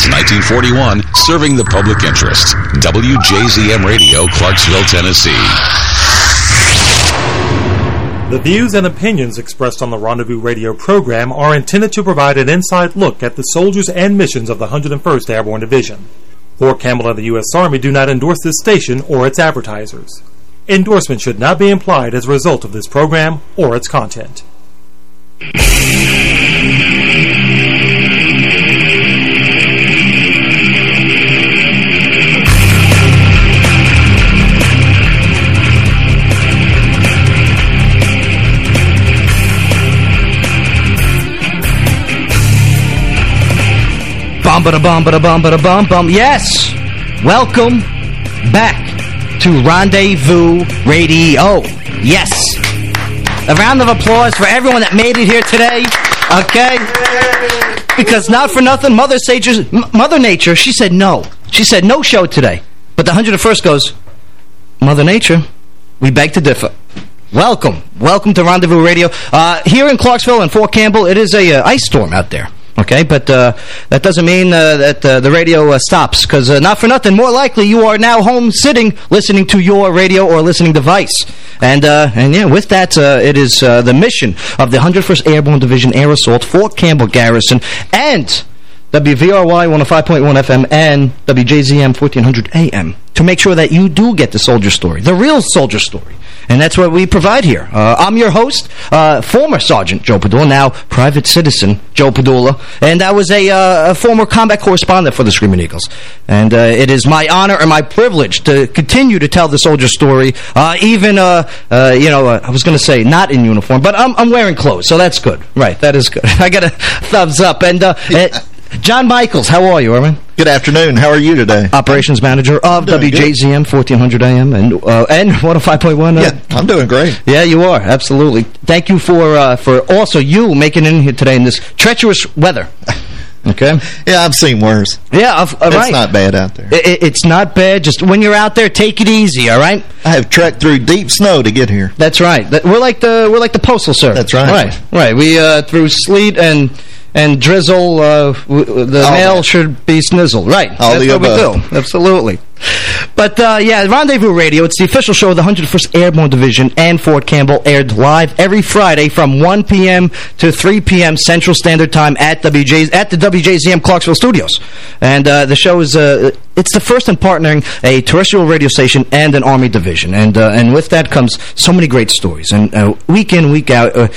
Since 1941, serving the public interest. WJZM Radio, Clarksville, Tennessee. The views and opinions expressed on the Rendezvous Radio program are intended to provide an inside look at the soldiers and missions of the 101st Airborne Division. Fort Campbell and the U.S. Army do not endorse this station or its advertisers. Endorsement should not be implied as a result of this program or its content. Bum ba da bum ba da bum ba da bum bum. Yes, welcome back to Rendezvous Radio. Yes, a round of applause for everyone that made it here today. Okay, because not for nothing, Mother Nature, Mother Nature, she said no. She said no show today. But the 101st goes, Mother Nature, we beg to differ. Welcome. Welcome to Rendezvous Radio. Uh, here in Clarksville and Fort Campbell, it is a uh, ice storm out there. Okay, but uh, that doesn't mean uh, that uh, the radio uh, stops, because uh, not for nothing, more likely you are now home sitting listening to your radio or listening device. And, uh, and yeah, with that, it is the mission of the 101st Airborne Division Air Assault, Fort Campbell Garrison, and WVRY 105.1 FM and WJZM 1400 AM to make sure that you do get the soldier story, the real soldier story. And that's what we provide here. Uh, I'm your host, uh, former Sergeant Joe Padula, now private citizen Joe Padula. And I was a, uh, a former combat correspondent for the Screaming Eagles. And uh, it is my honor and my privilege to continue to tell the soldier story, uh, even, uh, you know, I was going to say not in uniform, but I'm, I'm wearing clothes, so that's good. Right, that is good. I got a thumbs up. And John Michaels, how are you, Erwin? Good afternoon. How are you today? Operations Manager of WJZM 1400 AM and uh, and 105.1. Uh, yeah, I'm doing great. Yeah, you are. Absolutely. Thank you for uh, for also you making it in here today in this treacherous weather. Okay. yeah, I've seen worse. Yeah, uh, it's right. not bad out there. It, it's not bad. Just when you're out there, take it easy. All right. I have trekked through deep snow to get here. That's right. We're like the we're like the postal service. That's right. Right. Right. We uh, through sleet and and drizzle, uh, the All mail should be snizzled. Right. All That's what above. we do. Absolutely. But, uh, yeah, Rendezvous Radio, it's the official show of the 101st Airborne Division and Fort Campbell, aired live every Friday from 1 p.m. to 3 p.m. Central Standard Time at WJ at the WJZM Clarksville Studios. And uh, the show is, uh, it's the first in partnering a terrestrial radio station and an Army division. And, uh, and with that comes so many great stories. And uh, week in, week out, uh,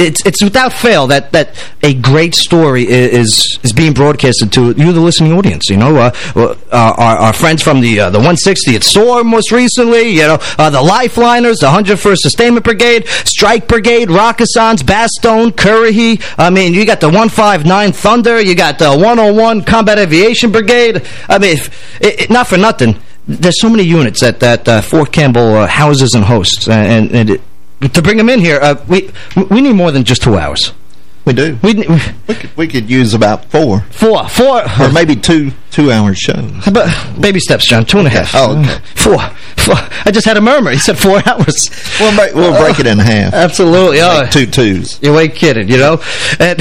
it's it's without fail that that a great story is is being broadcasted to you, the listening audience. You know, uh, uh, our, our friends from the uh, the 160th Storm most recently. You know, uh, the Lifeliners, the 101st Sustainment Brigade, Strike Brigade, Rakkasans, Bastogne, Currahee. I mean, you got the 159 Thunder. You got the 101 Combat Aviation Brigade. I mean, it, it, not for nothing there's so many units that that uh, Fort Campbell uh, houses and hosts, and, and it, to bring them in here, uh, we we need more than just two hours. We do. We, we, could, we could use about four. Four. Four. Or maybe two two-hour shows. But baby steps, John. Two and a half. Oh, okay. Four. four. I just had a murmur. He said four hours. We'll, break, we'll break it in half. Absolutely. Like oh, two twos. You ain't kidding, you know? And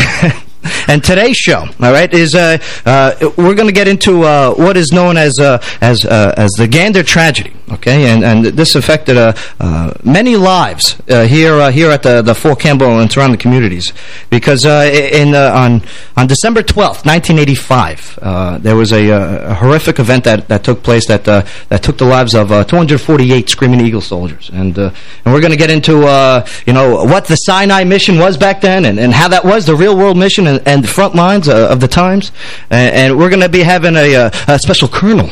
and today's show, all right, is uh, uh, we're going to get into uh, what is known as uh, as uh, as the Gander tragedy, okay, and and this affected uh, uh many lives uh, here uh, here at the the Fort Campbell and surrounding communities, because in on on December twelfth, nineteen eighty five, there was a, a, horrific event that that took place that that took the lives of two hundred forty eight Screaming Eagle soldiers, and and we're going to get into you know what the Sinai mission was back then and and how that was the real world mission and, and the front lines uh, of the times. And, and we're going to be having a, uh, a, special colonel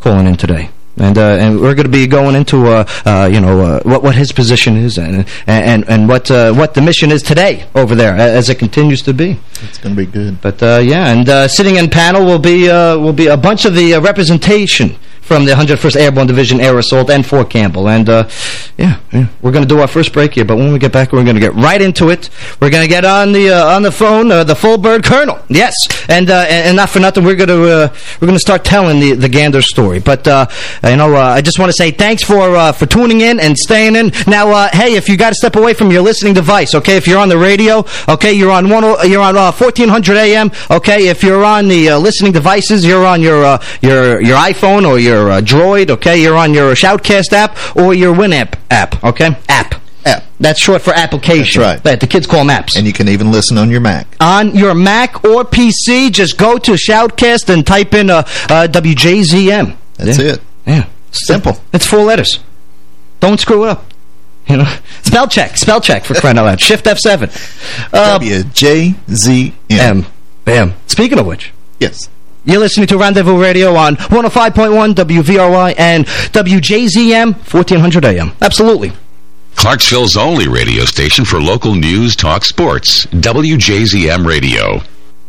calling in today. And uh, and we're going to be going into uh, uh, you know uh, what what his position is and and and what what the mission is today over there as it continues to be. It's going to be good. But yeah, and sitting in panel will be will be a bunch of the representation from the 101st Airborne Division Air Assault and Fort Campbell. And, uh, yeah, yeah, we're going to do our first break here, but when we get back, we're going to get right into it. We're going to get on the uh, on the phone, uh, the full bird colonel. Yes, and, uh, and, not for nothing, we're going to uh, we're going to start telling the the Gander story. But you know, I just want to say thanks for for tuning in and staying in. Now, hey, if you got to step away from your listening device, okay, if you're on the radio, okay, you're on one you're on 1400 AM, okay, if you're on the listening devices, you're on your your your iPhone or your Droid, okay, you're on your Shoutcast app or your Winamp app, okay, app. App. That's short for application. That's right. The kids call them apps. And you can even listen on your Mac. On your Mac or PC, just go to Shoutcast and type in uh, uh, WJZM. That's yeah. it. Yeah. Simple. It's four letters. Don't screw it up. You know, spell check, spell check for crying out loud. Shift F7. Uh, W-J-Z-M. Bam. Speaking of which. Yes. You're listening to Rendezvous Radio on 105.1 WVRY and WJZM 1400 AM. Absolutely. Clarksville's only radio station for local news, talk, sports. WJZM Radio.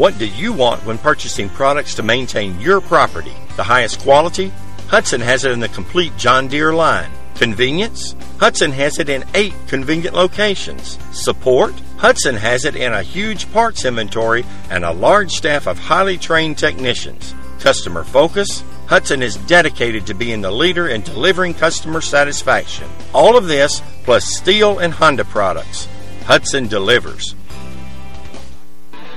What do you want when purchasing products to maintain your property? The highest quality? Hudson has it in the complete John Deere line. Convenience? Hudson has it in eight convenient locations. Support? Hudson has it in a huge parts inventory and a large staff of highly trained technicians. Customer focus? Hudson is dedicated to being the leader in delivering customer satisfaction. All of this plus Stihl and Honda products. Hudson delivers.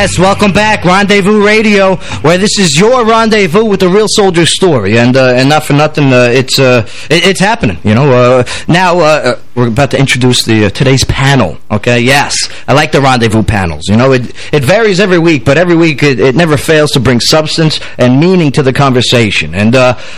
Yes, welcome back, Rendezvous Radio, where this is your rendezvous with the real soldier story, and uh, and not for nothing, uh, it's uh, it, it's happening. You know, uh, now uh, we're about to introduce the uh, today's panel. Okay, yes, I like the rendezvous panels. You know, it it varies every week, but every week it, it never fails to bring substance and meaning to the conversation. And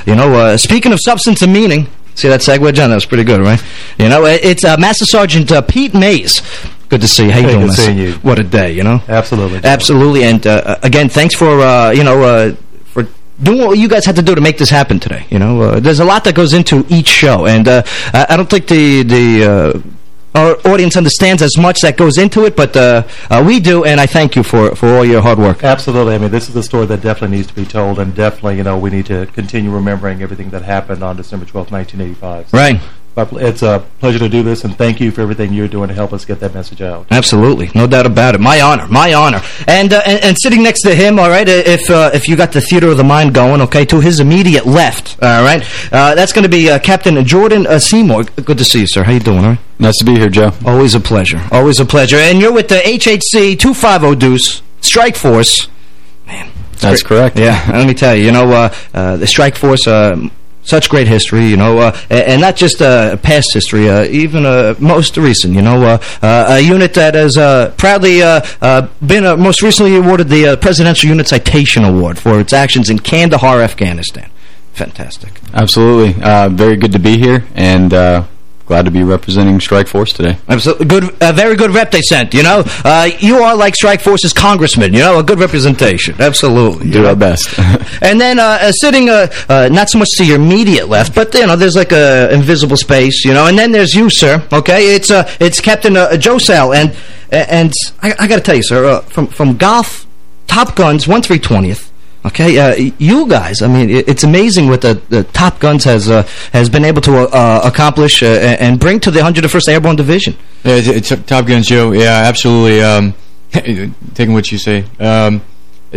you know, speaking of substance and meaning. See that segue, John? That was pretty good, right? You know, it's Master Sergeant Pete Mays Good to see you. How you hey, doing? Good seeing you. What a day, you know? Absolutely. Absolutely. And uh, again, thanks for, uh, you know, uh, for doing what you guys had to do to make this happen today. You know, uh, there's a lot that goes into each show. And uh, I don't think the... the uh, our audience understands as much that goes into it, but uh, uh, we do, and I thank you for for all your hard work. Absolutely. I mean, this is a story that definitely needs to be told, and definitely, you know, we need to continue remembering everything that happened on December 12, 1985. So, right. It's a pleasure to do this, and thank you for everything you're doing to help us get that message out. Absolutely, no doubt about it. My honor, my honor. And uh, and, and, sitting next to him, all right, uh, if uh, if you got the theater of the mind going, okay, to his immediate left, all right, uh, that's going to be uh, Captain Jordan uh, Seymour. Good to see you, sir. How you doing, all right? Nice to be here, Joe. Always a pleasure. Always a pleasure. And you're with the HHC 250 Deuce Strike Force. Man. That's correct. Yeah, let me tell you, you know, the Strike Force such great history, you know, uh, and not just uh, past history, uh, even uh, most recent, you know, uh, uh, a unit that has proudly been most recently awarded the Presidential Unit Citation Award for its actions in Kandahar, Afghanistan. Fantastic. Absolutely. very good to be here, and glad to be representing Strike Force today. Absolutely. Good, a very good rep they sent, you know. Uh, you are like Strike Force's congressman, you know, a good representation. Absolutely. Do our best. and then uh, uh, sitting, uh, uh, not so much to your immediate left, but, you know, there's like a invisible space, you know, and then there's you, sir, okay? It's uh, it's Captain uh, Joe Sal, and and I, I got to tell you, sir, from, from golf, Top Guns, 1 320th, Okay, uh, you guys, I mean, it's amazing what the, the Top Guns has uh, has been able to uh, accomplish uh, and bring to the 101st Airborne Division. Yeah, it's, it's Top Guns, Joe. Yeah, absolutely. Um, taking what you say. Um,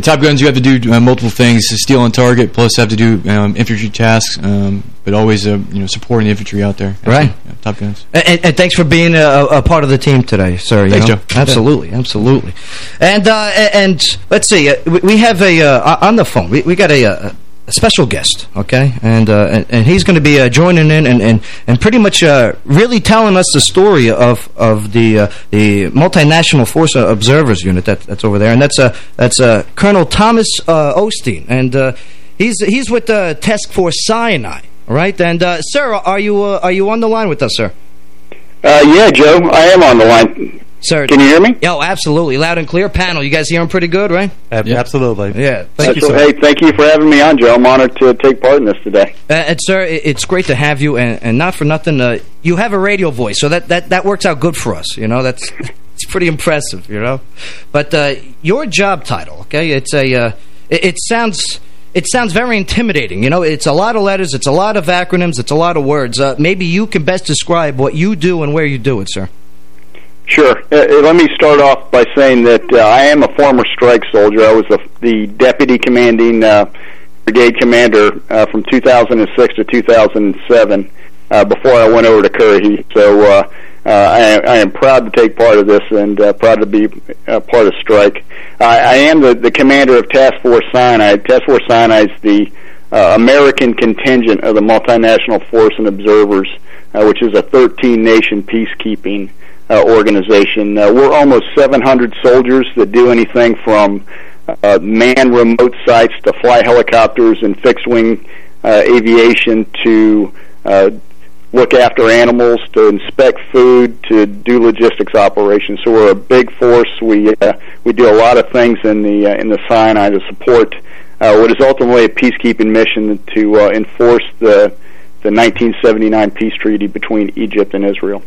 Top Guns, you have to do uh, multiple things: steel on target, plus have to do um, infantry tasks, um, but always uh, you know supporting the infantry out there. Right, yeah, Top Guns. And, and, thanks for being a, a, part of the team today, sir. Thanks, know? Joe. Absolutely, yeah. absolutely. And uh, and let's see, uh, we have a uh, on the phone. We we got a, a special guest, okay? And uh, and, and, he's going to be uh, joining in and and and pretty much uh, really telling us the story of of the uh, the multinational force observers unit that that's over there, and that's uh that's uh, Colonel Thomas uh, Osteen, and he's he's with the Task Force Sinai, right? And sir, are you are you on the line with us, sir? yeah, Joe, I am on the line. Sir, Can you hear me? Oh, absolutely. Loud and clear panel. You guys hear him pretty good, right? Yeah. Absolutely. Yeah. Thank you, sir. Hey, thank you for having me on, Joe. I'm honored to take part in this today. Uh, and, sir, it's great to have you, and, and not for nothing, uh, you have a radio voice, so that, that, that works out good for us, you know? That's it's pretty impressive, you know? But uh, your job title, okay, it's a, uh, it, it sounds it sounds very intimidating. You know, it's a lot of letters, it's a lot of acronyms, it's a lot of words. Uh, maybe you can best describe what you do and where you do it, sir. Sure. Uh, uh, let me start off by saying that uh, I am a former strike soldier. I was the, the deputy commanding uh, brigade commander uh, from 2006 to 2007 uh, before I went over to Currahee. So uh, uh, I, I am proud to take part of this and uh, proud to be uh, part of strike. I, I am the, the commander of Task Force Sinai. Task Force Sinai is the uh, American contingent of the multinational force and observers, uh, which is a 13-nation peacekeeping uh, organization. Uh, we're almost 700 soldiers that do anything from uh, man remote sites to fly helicopters and fixed wing uh, aviation to uh, look after animals to inspect food to do logistics operations. So we're a big force. We uh, we do a lot of things in the uh, in the Sinai to support uh, what is ultimately a peacekeeping mission to uh, enforce the the 1979 peace treaty between Egypt and Israel.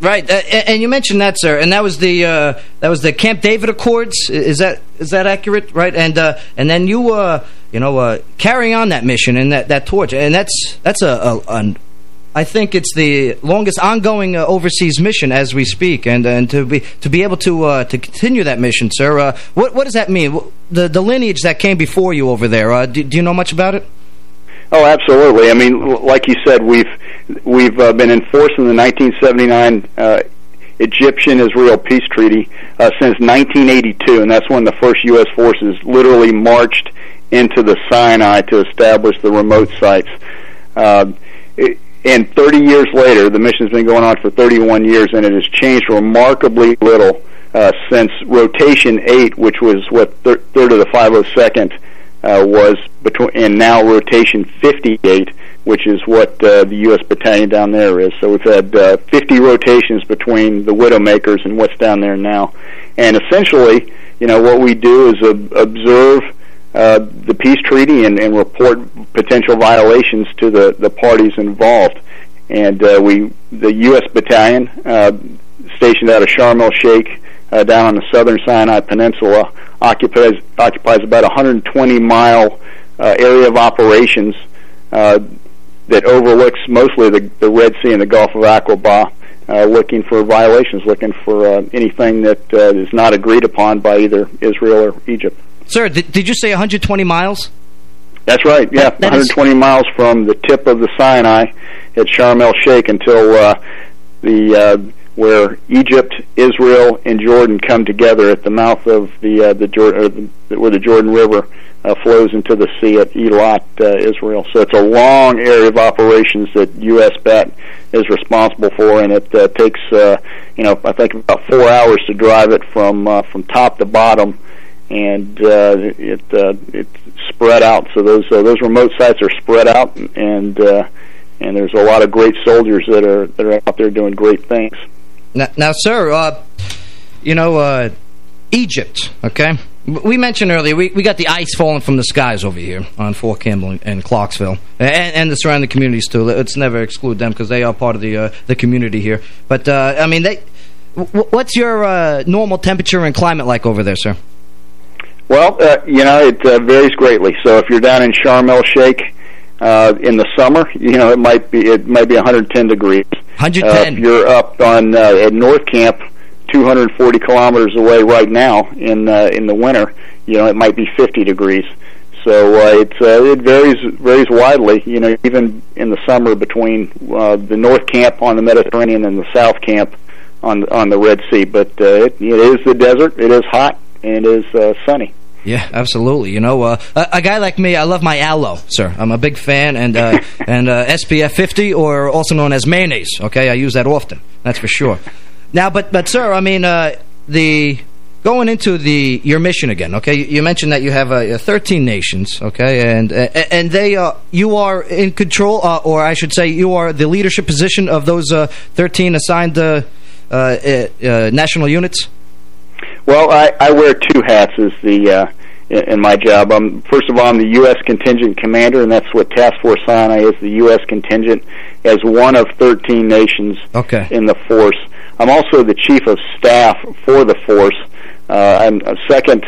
Right, uh, and you mentioned that, sir, and that was the uh, that was the Camp David Accords. Is that is that accurate? Right, and uh, and then you uh, you know uh, carrying on that mission and that that torch, and that's that's a, a, a I think it's the longest ongoing uh, overseas mission as we speak, and and to be to be able to to continue that mission, sir. What what does that mean? The the lineage that came before you over there. Do, do you know much about it? Oh, absolutely. I mean, like you said, we've we've uh, been enforcing the 1979 uh, Egyptian-Israel peace treaty uh, since 1982, and that's when the first U.S. forces literally marched into the Sinai to establish the remote sites. Uh, and 30 years later, the mission's been going on for 31 years, and it has changed remarkably little uh, since Rotation 8, which was what thir- third of the 502nd uh, was between, and now rotation 58, which is what uh, the U.S. battalion down there is. So we've had uh, 50 rotations between the Widowmakers and what's down there now. And essentially, you know, what we do is ob- observe uh, the peace treaty and, and report potential violations to the, the parties involved. And uh, we, the U.S. battalion, uh, stationed out of Sharm el Sheikh, uh, down on the southern Sinai Peninsula, occupies occupies about 120 mile uh, area of operations. Uh, that overlooks mostly the, the Red Sea and the Gulf of Aqaba, uh, looking for violations, looking for uh, anything that uh, is not agreed upon by either Israel or Egypt. Sir, did, did you say 120 miles? That's right. Yeah, That- that is- 120 miles from the tip of the Sinai at Sharm el Sheikh until uh, the uh, where Egypt, Israel, and Jordan come together at the mouth of the uh, the, Jor- or the where the Jordan River uh, flows into the sea at Eilat, uh, Israel. So it's a long area of operations that U.S. BAT is responsible for, and it uh, takes uh, you know I think about four hours to drive it from uh, from top to bottom and uh, it uh, it's spread out. So those uh, those remote sites are spread out, and uh, and there's a lot of great soldiers that are that are out there doing great things. Now, now sir, uh, you know, uh, Egypt, okay? We mentioned earlier, we, we got the ice falling from the skies over here on Fort Campbell and Clarksville, and, and the surrounding communities, too. Let's never exclude them because they are part of the uh, the community here. But, uh, I mean, they. What's your uh, normal temperature and climate like over there, sir? Well, uh, you know it uh, varies greatly. So if you're down in Sharm el Sheikh uh, in the summer, you know it might be it might be 110 degrees. 110. Uh, if you're up on uh, at North Camp, 240 kilometers away right now in uh, in the winter, you know it might be 50 degrees. So uh, it's uh, it varies varies widely. You know, even in the summer between uh, the North Camp on the Mediterranean and the South Camp on on the Red Sea. But uh, it, it is the desert. It is hot and it is uh, sunny. Yeah, absolutely. You know, uh, a, a guy like me, I love my aloe, sir. I'm a big fan, and uh, and uh, SPF 50, or also known as mayonnaise. Okay, I use that often. That's for sure. Now, but but sir, I mean, uh, the going into the your mission again. Okay, you, you mentioned that you have uh, 13 nations. Okay, and uh, and they uh, you are in control, uh, or I should say, you are the leadership position of those uh, 13 assigned uh, uh, uh, uh, national units. Well, I, I wear two hats as the uh, in, in my job. I'm first of all I'm the U.S. contingent commander, and that's what Task Force Sinai is. The U.S. contingent as one of 13 nations Okay. in the force. I'm also the chief of staff for the force. Uh, I'm second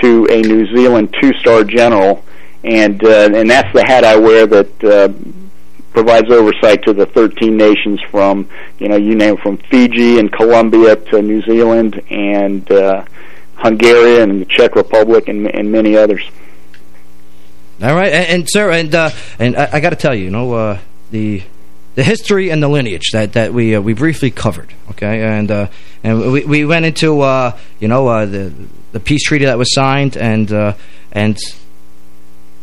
to a New Zealand two-star general, and uh, and that's the hat I wear that. Uh, provides oversight to the 13 nations from, you know, you name from Fiji and Colombia to New Zealand and uh, Hungary and the Czech Republic and, and many others. All right, and, and sir, and uh, and I, I got to tell you, you know, uh, the the history and the lineage that that we uh, we briefly covered, okay, and uh, and we we went into uh, you know uh, the the peace treaty that was signed, and uh, and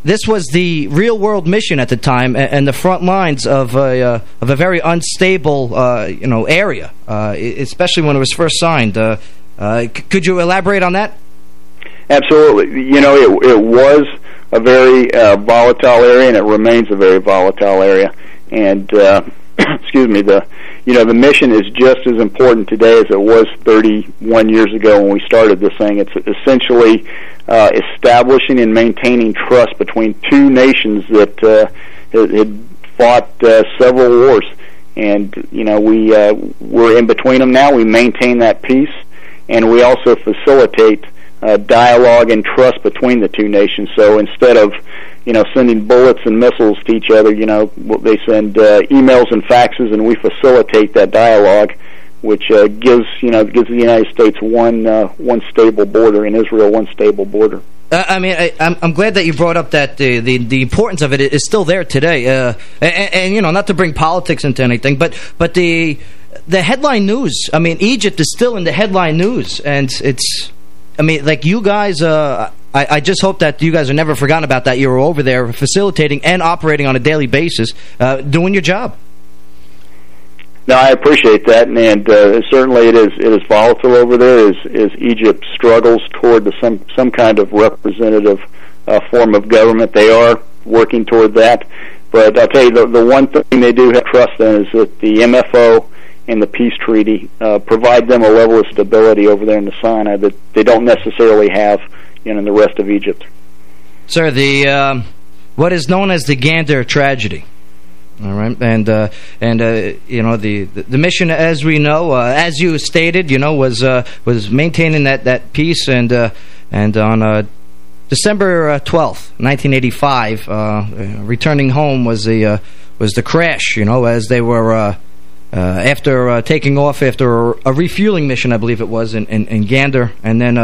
this was the real world mission at the time, and, the front lines of a uh, of a very unstable uh, you know area, uh, especially when it was first signed. Uh, uh, could you elaborate on that? Absolutely. You know, it, it was a very uh, volatile area, and it remains a very volatile area. And excuse me, the you know the mission is just as important today as it was 31 years ago when we started this thing. It's essentially uh, establishing and maintaining trust between two nations that uh, had, fought uh, several wars. And you know we uh, we're in between them now. We maintain that peace, and we also facilitate uh, dialogue and trust between the two nations. So instead of you know sending bullets and missiles to each other, you know they send uh, emails and faxes, and we facilitate that dialogue, which uh, gives you know gives the United States one uh, one stable border, and Israel one stable border. Uh, I mean, I, I'm, I'm glad that you brought up that the, the, the importance of it is still there today. Uh, and, and, you know, not to bring politics into anything, but but the the headline news. I mean, Egypt is still in the headline news, and it's. I mean, like you guys. Uh, I, I just hope that you guys are never forgotten about that. You were over there facilitating and operating on a daily basis, uh, doing your job. No, I appreciate that, and, and uh, certainly it is it is volatile over there as as Egypt struggles toward the, some some kind of representative uh, form of government. They are working toward that, but I'll tell you the the one thing they do have trust in is that the MFO and the peace treaty uh, provide them a level of stability over there in the Sinai that they don't necessarily have you know, in the rest of Egypt. Sir, the um, what is known as the Gander tragedy. All right, and uh, and uh, you know the, the mission, as we know, uh, as you stated, you know, was uh, was maintaining that that peace, and uh, and on uh, December twelfth, nineteen eighty five, returning home was the was the crash. You know, as they were after taking off after a, refueling mission, I believe it was in, in, in Gander, and then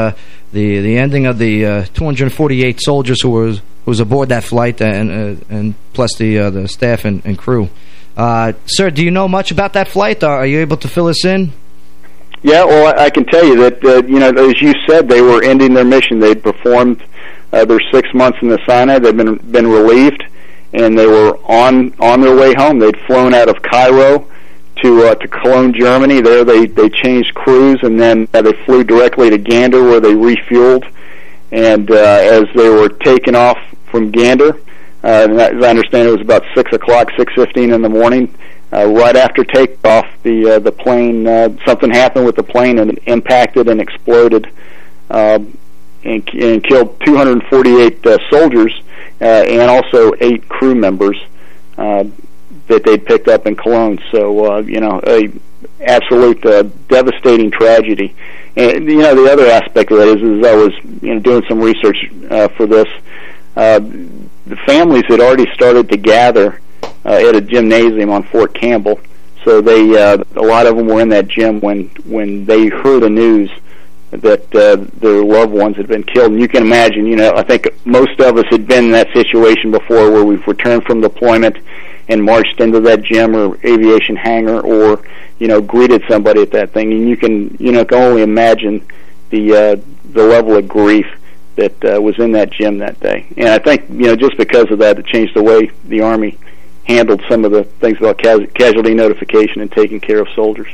the the ending of the uh, 248 soldiers who was who was aboard that flight, and uh, and plus the uh, the staff and, and crew. sir, do you know much about that flight? Are you able to fill us in? Yeah, well, I can tell you that you know, as you said, they were ending their mission. They'd performed their six months in the Sinai. They'd been been relieved, and they were on on their way home. They'd flown out of Cairo to uh, to Cologne, Germany. There they they changed crews and then uh, they flew directly to Gander where they refueled. And uh, as they were taking off from Gander, uh, and as I understand, it was about six o'clock, six fifteen in the morning. Uh, right after takeoff, the uh, the plane uh, something happened with the plane and it impacted and exploded, uh, and, and killed 248 uh, soldiers uh, and also eight crew members. Uh, that they'd picked up in Cologne. So uh, you know, a absolute uh, devastating tragedy. And you know, the other aspect of that is, is I was you know doing some research uh, for this. Uh, the families had already started to gather uh, at a gymnasium on Fort Campbell. So they, uh, a lot of them were in that gym when when they heard the news that uh, their loved ones had been killed. And you can imagine, you know, I think most of us had been in that situation before, where we've returned from deployment and marched into that gym or aviation hangar or you know greeted somebody at that thing. And you can you know can only imagine the uh, the level of grief that uh, was in that gym that day. And I think you know just because of that it changed the way the army handled some of the things about casualty notification and taking care of soldiers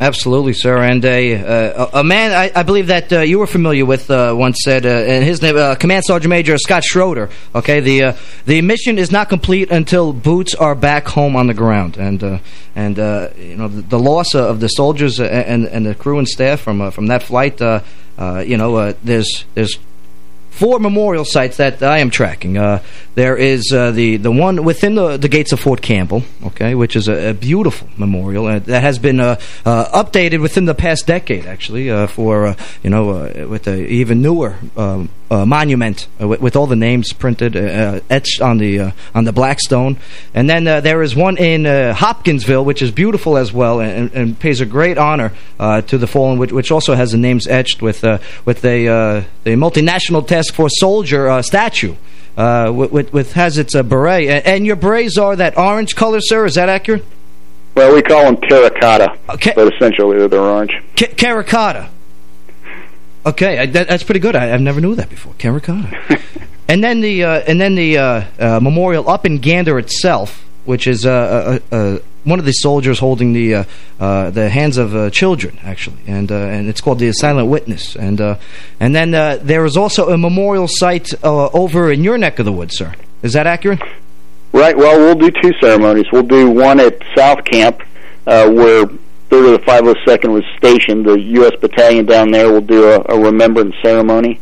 Absolutely, sir. And a, uh, a man I, I believe that uh, you were familiar with uh, once said, uh, and his name, uh, Command Sergeant Major Scott Schroeder. Okay, the uh, the mission is not complete until boots are back home on the ground, and and you know the, the, loss of the soldiers and and the crew and staff from from that flight. you know, there's there's four memorial sites that I am tracking. Uh, there is uh, the the one within the, the gates of Fort Campbell, okay, which is a, a beautiful memorial uh, that has been uh, uh, updated within the past decade, actually, uh, for you know with an even newer um, monument uh, with, with, all the names printed uh, uh, etched on the on the black stone. And then there is one in Hopkinsville, which is beautiful as well, and, and pays a great honor to the fallen, which, which, also has the names etched with with a the multinational task force soldier uh, statue. Uh, with, with, has its a beret, and, and, your berets are that orange color, sir. Is that accurate? Well, we call them terracotta, okay. but essentially they're orange. terracotta. Okay, I, that, that's pretty good. I, have never knew that before. Terracotta. and then the uh, and then the uh, uh, memorial up in Gander itself, which is a, a, one of the soldiers holding the uh, uh, the hands of uh, children, actually, and uh, and it's called the Silent Witness. And uh, and then uh, there is also a memorial site over in your neck of the woods, sir. Is that accurate? Right. Well, we'll do two ceremonies. We'll do one at South Camp, where 3rd of the 502nd was stationed. The U.S. Battalion down there will do a, a remembrance ceremony,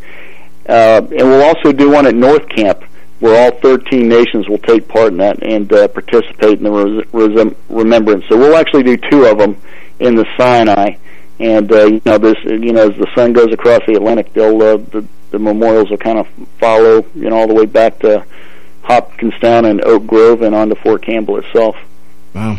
uh, and we'll also do one at North Camp where all 13 nations will take part in that and uh, participate in the res remembrance. So we'll actually do two of them in the Sinai, and uh, you know this, you know, as the sun goes across the Atlantic, they'll uh, the the memorials will kind of follow, you know, all the way back to Hopkinstown and Oak Grove and on to Fort Campbell itself. Wow.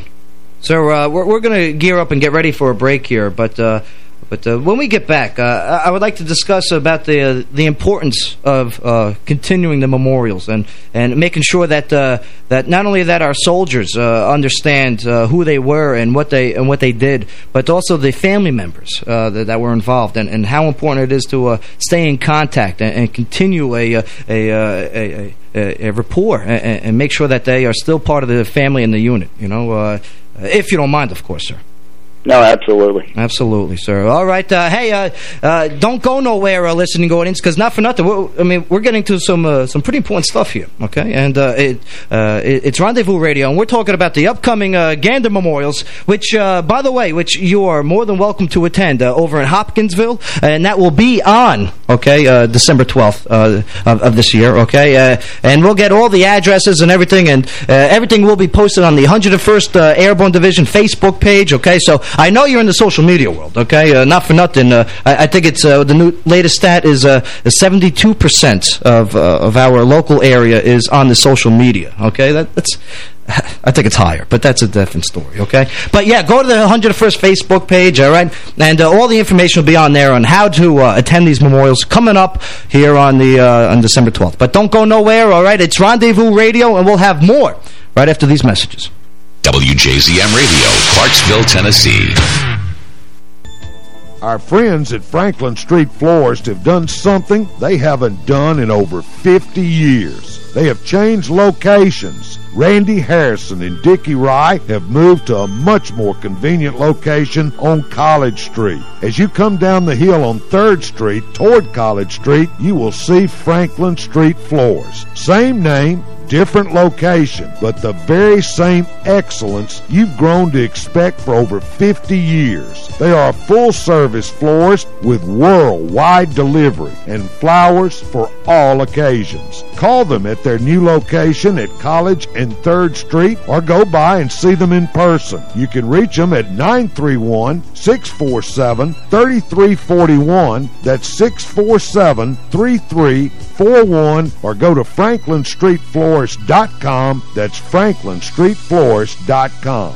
So uh, we're we're going to gear up and get ready for a break here, but. Uh, but uh, when we get back, uh, I would like to discuss about the uh, the importance of uh, continuing the memorials and and making sure that that not only that our soldiers understand who they were and what they and what they did, but also the family members that, that, were involved and, and how important it is to stay in contact and, and continue a a, a, a, a rapport and, and, make sure that they are still part of the family and the unit. You know, if you don't mind, of course, sir. No, absolutely. Absolutely, sir. All right. Uh, hey, uh, uh, don't go nowhere, uh, listening audience, because not for nothing. I mean, we're getting to some uh, some pretty important stuff here, okay? And uh, it, uh, it, it's Rendezvous Radio, and we're talking about the upcoming Gander Memorials, which, by the way, which you are more than welcome to attend over in Hopkinsville, and that will be on, okay, December 12th of, of, this year, okay? and we'll get all the addresses and everything, and everything will be posted on the 101st Airborne Division Facebook page, okay? So I know you're in the social media world, okay? Uh, not for nothing. Uh, I, I, think it's uh, the new latest stat is 72% uh, of uh, of our local area is on the social media, okay? That, that's I think it's higher, but that's a different story, okay? But yeah, go to the 101st Facebook page, all right? And uh, all the information will be on there on how to uh, attend these memorials coming up here on the uh, on December 12th. But don't go nowhere, all right? It's Rendezvous Radio, and we'll have more right after these messages. WJZM Radio, Clarksville, Tennessee. Our friends at Franklin Street Florist have done something they haven't done in over 50 years. They have changed locations. Randy Harrison and Dickie Rye have moved to a much more convenient location on College Street. As you come down the hill on 3rd Street toward College Street, you will see Franklin Street Florist. Same name, different location, but the very same excellence you've grown to expect for over 50 years. They are full-service florist with worldwide delivery and flowers for all occasions. Call them at their new location at College and 3rd Street or go by and see them in person. You can reach them at 931-647-3341. That's 647-3341 or go to franklinstreetflorist.com. That's franklinstreetflorist.com.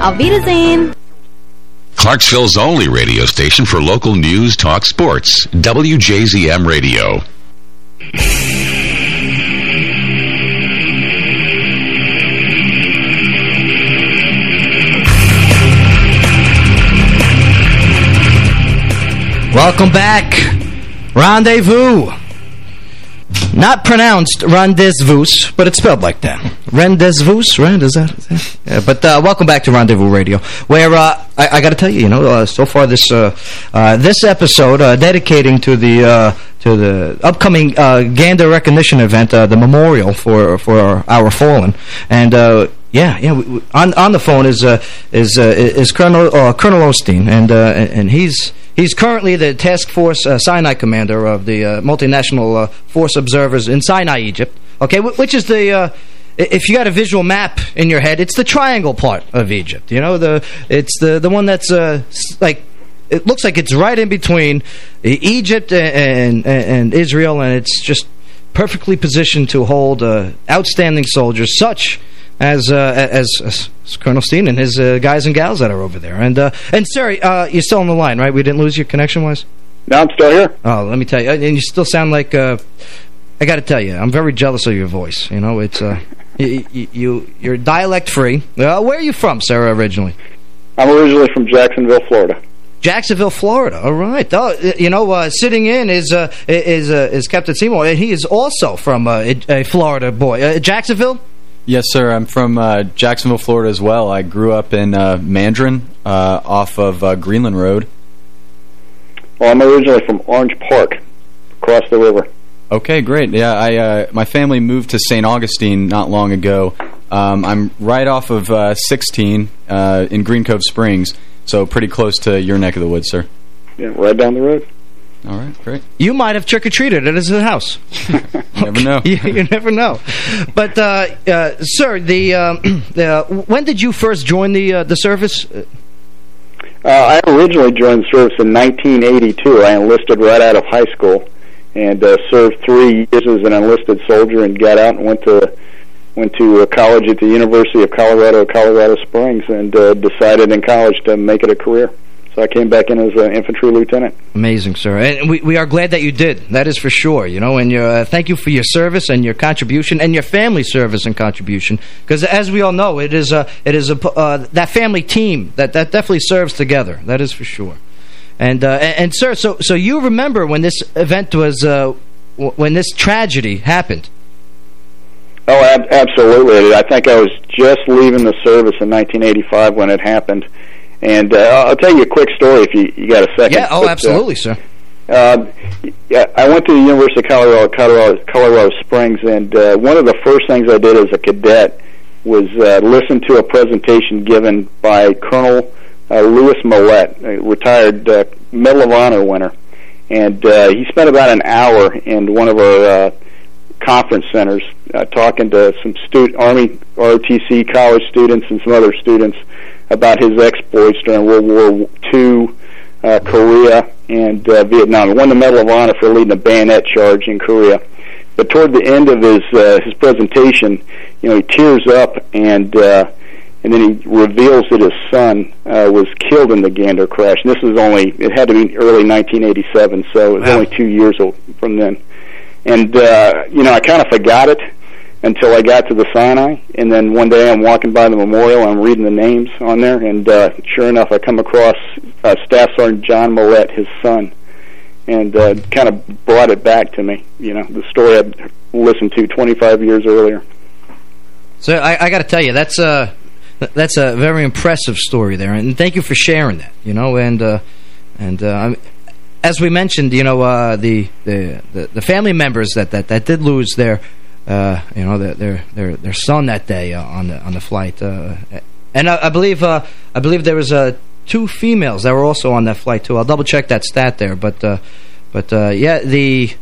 Auf Wiedersehen! Clarksville's only radio station for local news, talk, sports. WJZM Radio. Welcome back. Rendezvous. Not pronounced rendezvous, but it's spelled like that. Rendezvous, right? Is that? Is that? Yeah, but uh, welcome back to Rendezvous Radio, where uh, I, I got to tell you, you know, uh, so far this uh, uh, this episode uh, dedicating to the to the upcoming Gander recognition event, the memorial for for our fallen, and. Yeah, yeah. We, we, on on the phone is uh, is uh, is Colonel uh, Colonel Osteen, and and he's he's currently the Task Force uh, Sinai commander of the uh, multinational uh, force observers in Sinai, Egypt. Okay, which is the uh, if you got a visual map in your head, it's the triangle part of Egypt. You know, the it's the the one that's uh, like it looks like it's right in between Egypt and and, and Israel, and it's just perfectly positioned to hold uh, outstanding soldiers, such as, uh, as, as Colonel Steen and his uh, guys and gals that are over there. And uh, and sir, uh, you're still on the line, right? We didn't lose your connection-wise. No, I'm still here. Oh, let me tell you, and you still sound like. Uh, I got to tell you, I'm very jealous of your voice. You know, it's uh, you, you you're dialect free. Uh, where are you from, Sarah? Originally, I'm originally from Jacksonville, Florida. Jacksonville, Florida. All right. Oh, you know, uh, sitting in is uh, is uh, is Captain Seymour, and he is also from uh, a, a Florida boy. Uh, Jacksonville. Yes, sir. I'm from uh, Jacksonville, Florida as well. I grew up in uh, Mandarin uh, off of uh, Greenland Road. Well, I'm originally from Orange Park, across the river. Okay, great. Yeah, I uh, my family moved to St. Augustine not long ago. Um, I'm right off of uh, 16 uh, in Green Cove Springs, so pretty close to your neck of the woods, sir. Yeah, right down the road. All right, great. You might have trick-or-treated at his house. you never know. you, you, never know. But, uh, uh, sir, the, um, uh, when did you first join the uh, the service? Uh, I originally joined the service in 1982. I enlisted right out of high school and uh, served three years as an enlisted soldier and got out and went to went to a college at the University of Colorado, Colorado Springs, and decided in college to make it a career. So I came back in as an infantry lieutenant. Amazing, sir. And we, we are glad that you did. That is for sure. You know, and uh, thank you for your service and your contribution and your family service and contribution. Because as we all know, it is a it is a uh, that family team that that definitely serves together. That is for sure. And uh, and, and, sir, so so you remember when this event was uh, when this tragedy happened? Oh, ab absolutely. I think I was just leaving the service in 1985 when it happened. And uh, I'll tell you a quick story if you, you got a second. Yeah, oh, but, absolutely, uh, sir. Uh, yeah, I went to the University of Colorado, Colorado, Colorado Springs, and uh, one of the first things I did as a cadet was uh, listen to a presentation given by Colonel uh, Lewis Millett, a retired uh, Medal of Honor winner. And uh, he spent about an hour in one of our uh, conference centers uh, talking to some stu Army ROTC college students and some other students about his exploits during World War II, uh, Korea, and uh, Vietnam. He won the Medal of Honor for leading a bayonet charge in Korea. But toward the end of his uh, his presentation, you know, he tears up and uh, and then he reveals that his son uh, was killed in the Gander crash. And this was only it had to be early 1987, so it was wow. only two years old from then. And uh, you know, I kind of forgot it until I got to the Sinai. And then one day I'm walking by the memorial, I'm reading the names on there, and uh, sure enough, I come across uh, Staff Sergeant John Millett, his son, and uh, kind of brought it back to me. You know, the story I'd listened to 25 years earlier. So I, I got to tell you, that's a that's a very impressive story there, and thank you for sharing that. You know, and uh, and uh, as we mentioned, you know, uh, the, the the family members that that that did lose their uh, you know, their their their son that day uh, on the on the flight. Uh, and I, I believe uh, I believe there was uh, two females that were also on that flight too. I'll double check that stat there, but uh, but yeah, the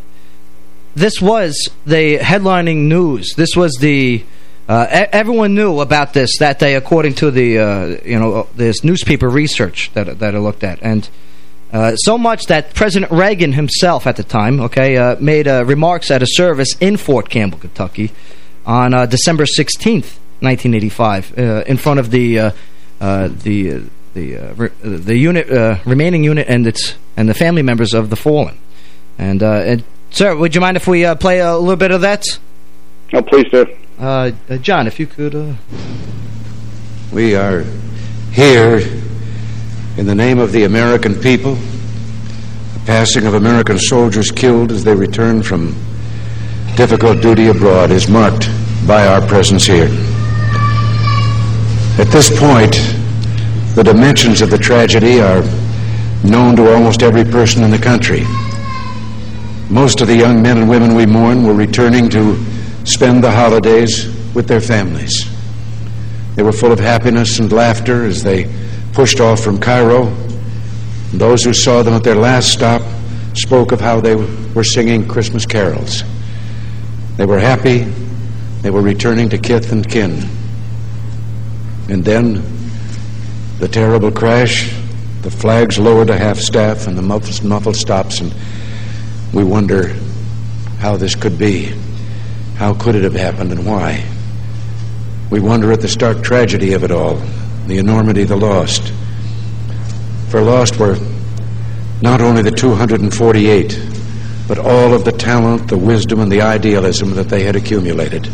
this was the headlining news. This was the everyone knew about this that day, according to the you know this newspaper research that that I looked at, and uh, so much that President Reagan himself at the time, okay, uh, made uh, remarks at a service in Fort Campbell, Kentucky, on uh, December 16th, 1985, uh, in front of the uh, uh, the uh, the the unit remaining unit and its and the family members of the fallen. And, and sir, would you mind if we play a little bit of that? Oh, please do. John, if you could. We are here in the name of the American people, the passing of American soldiers killed as they returned from difficult duty abroad is marked by our presence here. At this point, the dimensions of the tragedy are known to almost every person in the country. Most of the young men and women we mourn were returning to spend the holidays with their families. They were full of happiness and laughter as they pushed off from Cairo. Those who saw them at their last stop spoke of how they were singing Christmas carols. They were happy. They were returning to kith and kin. And then the terrible crash, the flags lowered to half staff, and the muffled stops, and we wonder how this could be. How could it have happened and why? We wonder at the stark tragedy of it all, the enormity of the lost. For lost were not only the 248, but all of the talent, the wisdom, and the idealism that they had accumulated.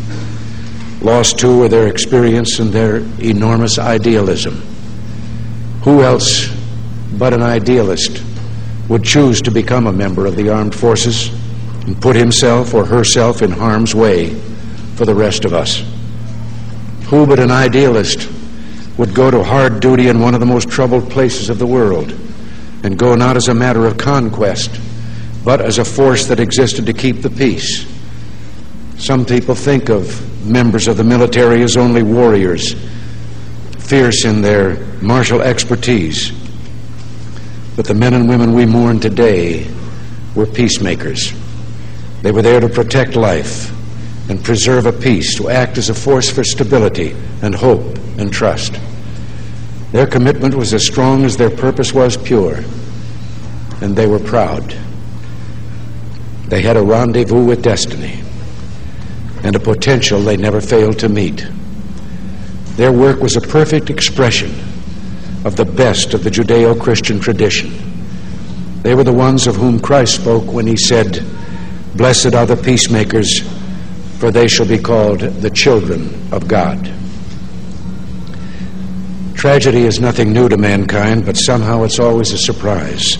Lost, too, were their experience and their enormous idealism. Who else but an idealist would choose to become a member of the armed forces and put himself or herself in harm's way for the rest of us? Who but an idealist would go to hard duty in one of the most troubled places of the world and go not as a matter of conquest, but as a force that existed to keep the peace? Some people think of members of the military as only warriors, fierce in their martial expertise. But the men and women we mourn today were peacemakers. They were there to protect life and preserve a peace, to act as a force for stability and hope and trust. Their commitment was as strong as their purpose was pure, and they were proud. They had a rendezvous with destiny and a potential they never failed to meet. Their work was a perfect expression of the best of the Judeo Christian tradition. They were the ones of whom Christ spoke when he said, Blessed are the peacemakers, for they shall be called the children of God. Tragedy is nothing new to mankind, but somehow it's always a surprise,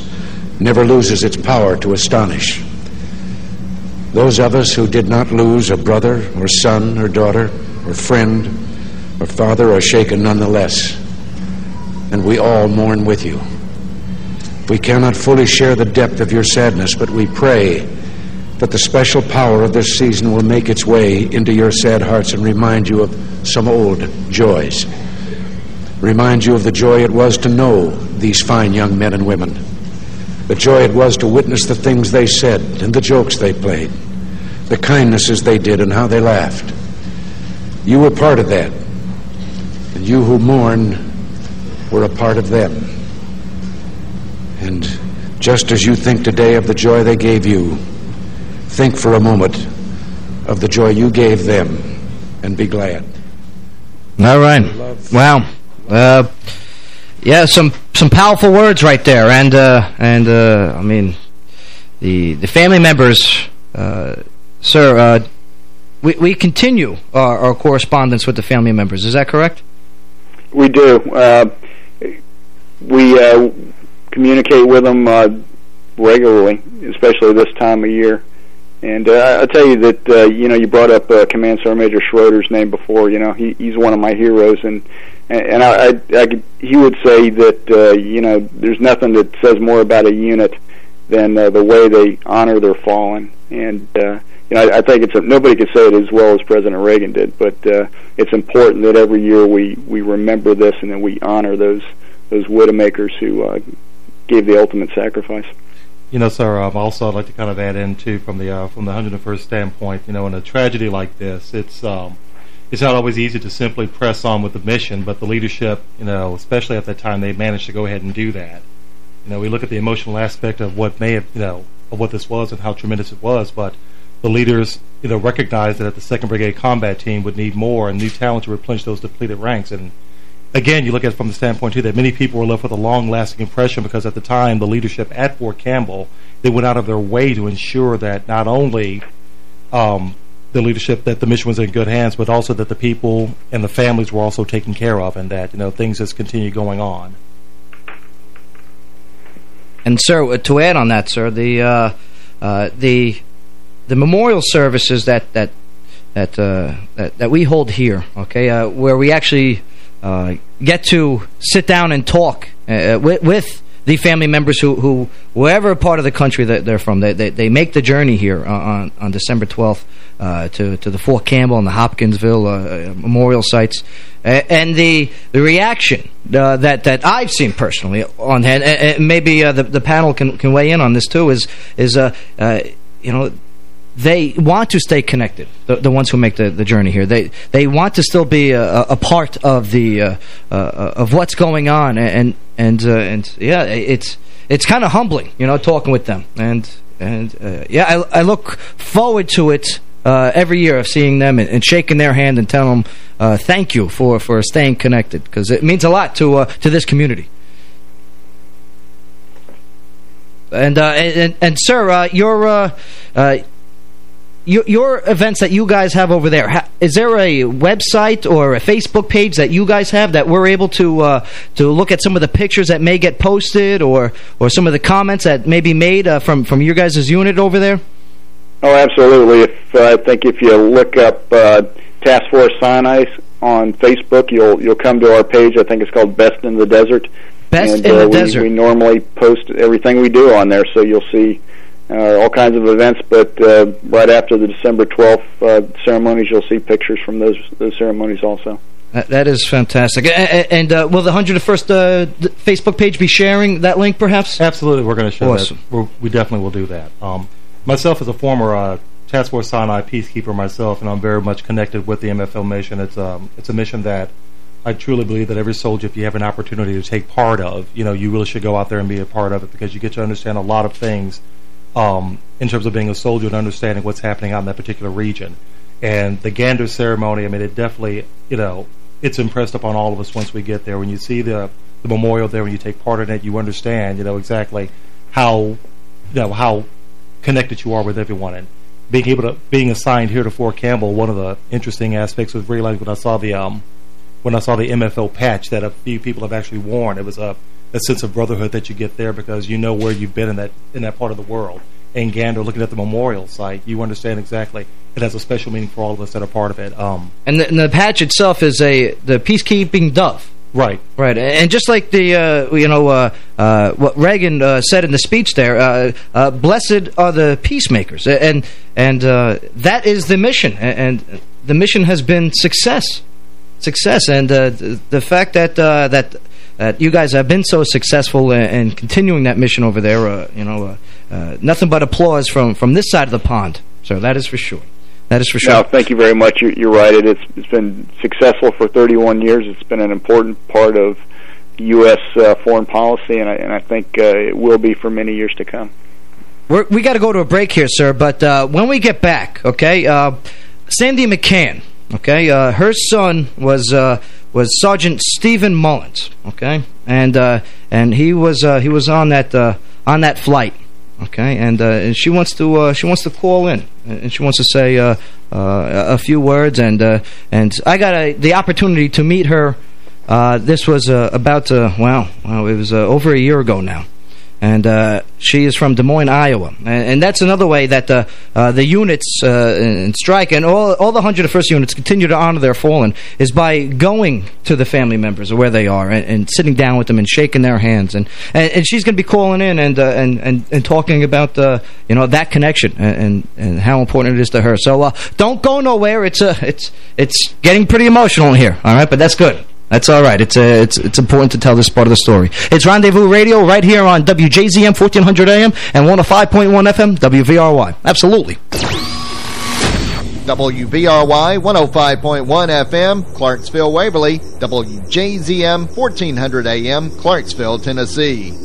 never loses its power to astonish. Those of us who did not lose a brother or son or daughter or friend or father are shaken nonetheless. And we all mourn with you. We cannot fully share the depth of your sadness, but we pray that the special power of this season will make its way into your sad hearts and remind you of some old joys. Remind you of the joy it was to know these fine young men and women. The joy it was to witness the things they said and the jokes they played the kindnesses they did and how they laughed. You were part of that. And you who mourn were a part of them. And just as you think today of the joy they gave you, think for a moment of the joy you gave them and be glad. All right. Wow. Uh, yeah, some some powerful words right there, and uh, and uh, I mean, the the family members uh, Sir, uh, we, we continue our, our, correspondence with the family members. Is that correct? We do. Uh, we uh, communicate with them uh, regularly, especially this time of year. And uh, I'll tell you that uh, you know you brought up uh, Command Sergeant Major Schroeder's name before. You know he, he's one of my heroes, and and I, I, I could, he would say that uh, you know there's nothing that says more about a unit than uh, the way they honor their fallen. And uh, you know, I, I think it's a, nobody could say it as well as President Reagan did, but uh, it's important that every year we we remember this and then we honor those those widowmakers who uh, gave the ultimate sacrifice. You know, sir. Um, also, I'd like to kind of add in too from the uh, from the 101st standpoint. You know, in a tragedy like this, it's um, it's not always easy to simply press on with the mission, but the leadership, you know, especially at that time, they managed to go ahead and do that. You know, we look at the emotional aspect of what may have, you know, of what this was and how tremendous it was, but the leaders, you know, recognized that the Second Brigade combat team would need more and new talent to replenish those depleted ranks. And again, you look at it from the standpoint too that many people were left with a long-lasting impression because at the time, the leadership at Fort Campbell they went out of their way to ensure that not only um, the leadership that the mission was in good hands, but also that the people and the families were also taken care of, and that you know things just continue going on. And sir, to add on that, sir, the uh, uh, the the memorial services that that that uh, that, that we hold here, okay, uh, where we actually uh, get to sit down and talk uh, with, with the family members who, who wherever part of the country that they're from, they, they, they make the journey here on, on December 12th uh, to, to the Fort Campbell and the Hopkinsville uh, memorial sites. and the the reaction uh, that that I've seen personally on hand, and maybe uh, the the panel can can weigh in on this too, is is uh, you know they want to stay connected. The, the ones who make the, the journey here, they they want to still be a, a part of the uh, uh, of what's going on, and and uh, and yeah, it's it's kind of humbling, you know, talking with them, and and uh, yeah, I, I look forward to it. Uh, every year of seeing them and, and, shaking their hand and telling them uh, thank you for, for staying connected because it means a lot to to this community. And, and, and sir, your your, your, events that you guys have over there, is there a website or a Facebook page that you guys have that we're able to uh, to look at some of the pictures that may get posted or or some of the comments that may be made uh, from from your guys' unit over there? Oh, absolutely. If uh, I think if you look up uh, Task Force Sinai on Facebook, you'll you'll come to our page. I think it's called Best in the Desert. Best and, in the uh, we, Desert. We normally post everything we do on there, so you'll see uh, all kinds of events. But uh, right after the December 12th uh, ceremonies, you'll see pictures from those those ceremonies also. That, that is fantastic. And, and uh, will the 101st uh, Facebook page be sharing that link, perhaps? Absolutely, we're going to show awesome. that. We're, we definitely will do that. Um, myself, as a former uh, Task Force Sinai peacekeeper myself, and I'm very much connected with the MFO mission. It's um, it's a mission that I truly believe that every soldier, if you have an opportunity to take part of, you know, you really should go out there and be a part of it because you get to understand a lot of things um, in terms of being a soldier and understanding what's happening out in that particular region. And the Gander ceremony, I mean, it definitely, you know, it's impressed upon all of us once we get there. When you see the the memorial there, when you take part in it, you understand, you know, exactly how, you know, how connected you are with everyone. And being able to being assigned here to Fort Campbell, one of the interesting aspects was realizing when I saw the um when I saw the MFO patch that a few people have actually worn. It was a a sense of brotherhood that you get there because you know where you've been in that in that part of the world. And Gander, looking at the memorial site, you understand exactly it has a special meaning for all of us that are part of it. Um, and, the, and the patch itself is a the peacekeeping dove. Right. Right. And just like the, uh, you know, uh, uh, what Reagan uh, said in the speech there, uh, uh, blessed are the peacemakers. And and that is the mission. And the mission has been success. Success. And the, the fact that that that you guys have been so successful in, in continuing that mission over there. Uh, you know, uh, uh, nothing but applause from from this side of the pond. So that is for sure. That is for sure. No, thank you very much. You're, you're right. It, it's it's been successful for 31 years. It's been an important part of U.S. Uh, foreign policy, and I, and I think uh, it will be for many years to come. We're, we got to go to a break here, sir. But uh, when we get back, okay, uh, Sandy McCann, okay, uh, her son was uh, was Sergeant Stephen Mullins, okay, and uh, and he was uh, he was on that uh, on that flight, okay, and uh, and she wants to uh, she wants to call in and she wants to say uh, a few words, and and I got a, the opportunity to meet her. this was about well, well, it was over a year ago now and uh, she is from Des Moines, Iowa. And, and that's another way that the uh, the units uh, in strike and all all the 101st units continue to honor their fallen is by going to the family members of where they are and, and sitting down with them and shaking their hands. And and, and she's going to be calling in and, uh, and and and talking about uh, you know that connection and and how important it is to her. So uh, don't go nowhere. It's a it's it's getting pretty emotional in here. All right, but that's good. That's all right. It's, uh, it's, it's important to tell this part of the story. It's Rendezvous Radio right here on WJZM 1400 AM and 105.1 FM WVRY. Absolutely. WVRY 105.1 FM, Clarksville, Waverly, WJZM 1400 AM, Clarksville, Tennessee.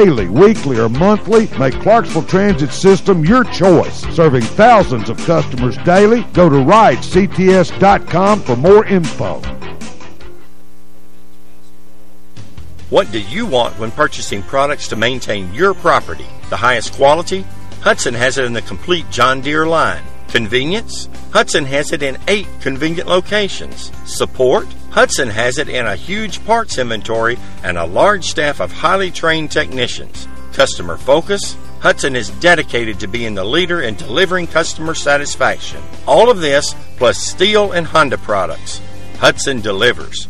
Daily, weekly, or monthly, make Clarksville Transit System your choice. Serving thousands of customers daily, go to ridects.com for more info. What do you want when purchasing products to maintain your property? The highest quality? Hudson has it in the complete John Deere line. Convenience? Hudson has it in eight convenient locations. Support? Hudson has it in a huge parts inventory and a large staff of highly trained technicians. Customer focus? Hudson is dedicated to being the leader in delivering customer satisfaction. All of this plus Stihl and Honda products. Hudson delivers.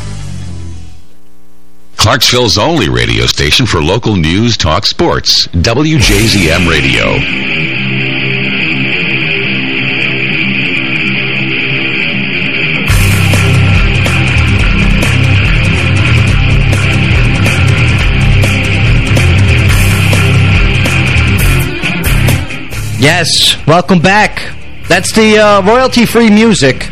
Clarksville's only radio station for local news, talk, sports. WJZM Radio. Yes, welcome back. That's the uh, royalty-free music